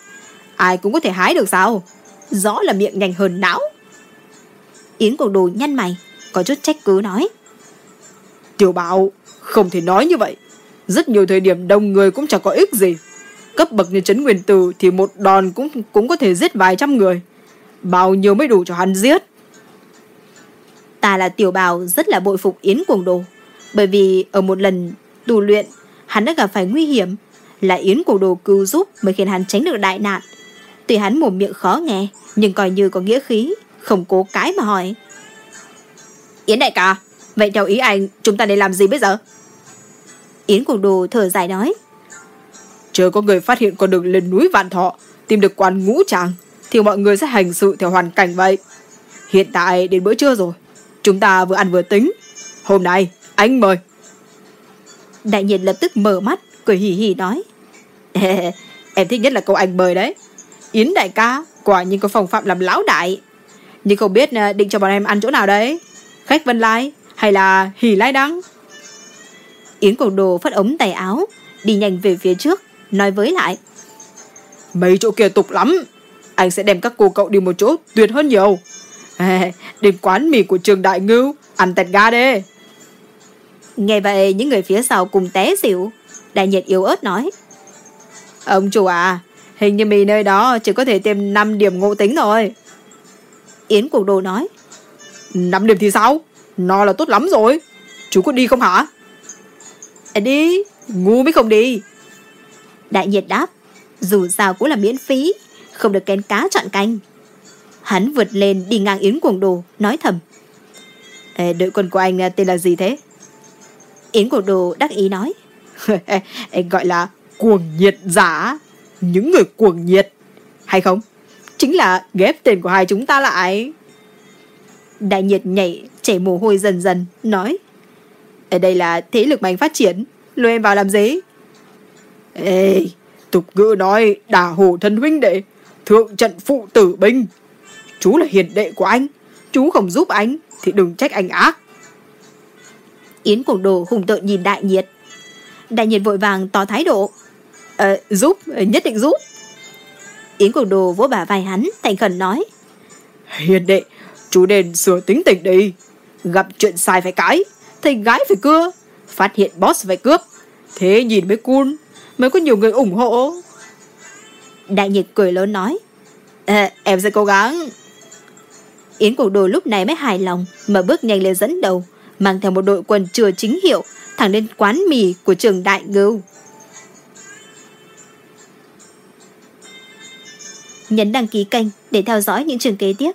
Ai cũng có thể hái được sao? Rõ là miệng nhanh hơn não. Yến cuộc đồ nhăn mày, có chút trách cứ nói. Tiểu bảo, không thể nói như vậy. Rất nhiều thời điểm đông người cũng chẳng có ích gì. Cấp bậc như chấn nguyên tử thì một đòn cũng cũng có thể giết vài trăm người. Bao nhiêu mới đủ cho hắn giết. Ta là tiểu bào rất là bội phục Yến Cuồng Đồ. Bởi vì ở một lần tù luyện, hắn đã gặp phải nguy hiểm. Là Yến Cuồng Đồ cứu giúp mới khiến hắn tránh được đại nạn. Tuy hắn mồm miệng khó nghe, nhưng coi như có nghĩa khí, không cố cái mà hỏi. Yến đại ca, vậy theo ý anh, chúng ta nên làm gì bây giờ? Yến Cuồng Đồ thở dài nói. Chờ có người phát hiện con đường lên núi Vạn Thọ, tìm được quan ngũ tràng, thì mọi người sẽ hành sự theo hoàn cảnh vậy. Hiện tại đến bữa trưa rồi, chúng ta vừa ăn vừa tính. Hôm nay, anh mời. Đại nhiệt lập tức mở mắt, cười hì hì nói. em thích nhất là câu anh mời đấy. Yến đại ca, quả nhiên có phòng phạm làm lão đại. Nhưng không biết à, định cho bọn em ăn chỗ nào đấy? Khách Vân Lai hay là Hỉ Lai Đăng? Yến Cổ Đồ phất ống tay áo, đi nhanh về phía trước, nói với lại. Mấy chỗ kia tục lắm, anh sẽ đem các cô cậu đi một chỗ tuyệt hơn nhiều. Đến quán mì của trường Đại Ngưu, ăn tẹt ga đi. Nghe vậy những người phía sau cùng té xỉu. Đại nhiệt yếu ớt nói. Ông chủ à, hình như mì nơi đó chỉ có thể thêm 5 điểm ngộ tính rồi. Yến Cuộc Đồ nói. 5 điểm thì sao? Nó là tốt lắm rồi. Chú có đi không hả? À, đi, ngu mới không đi. Đại nhiệt đáp. Dù sao cũng là miễn phí, không được kén cá chọn canh. Hắn vượt lên đi ngang Yến Cuồng Đồ, nói thầm. Ê, đội quân của anh à, tên là gì thế? Yến Cuồng Đồ đắc ý nói. Ê, gọi là cuồng nhiệt giả. Những người cuồng nhiệt. Hay không? Chính là ghép tên của hai chúng ta lại. Đại nhiệt nhảy, chảy mồ hôi dần dần, nói. Ở đây là thế lực mạnh phát triển. Lôi em vào làm gì? Ê, tục ngữ nói đà hồ thân huynh đệ, thượng trận phụ tử binh. Chú là hiền đệ của anh, chú không giúp anh thì đừng trách anh ác. Yến Cuồng Đồ hùng tợn nhìn đại nhiệt. Đại nhiệt vội vàng tỏ thái độ. À, giúp, nhất định giúp. Yến Cuồng Đồ vỗ bà vai hắn, thành khẩn nói. Hiền đệ, chú nên sửa tính tình đi. Gặp chuyện sai phải cãi, thấy gái phải cưa, phát hiện boss phải cướp. Thế nhìn mới cool, mới có nhiều người ủng hộ. Đại nhiệt cười lớn nói. À, em sẽ cố gắng. Yến Cổ Đồ lúc này mới hài lòng mà bước nhanh lên dẫn đầu, mang theo một đội quân chưa chính hiệu thẳng đến quán mì của trường Đại Ngưu. Nhấn đăng ký kênh để theo dõi những trường kế tiếp.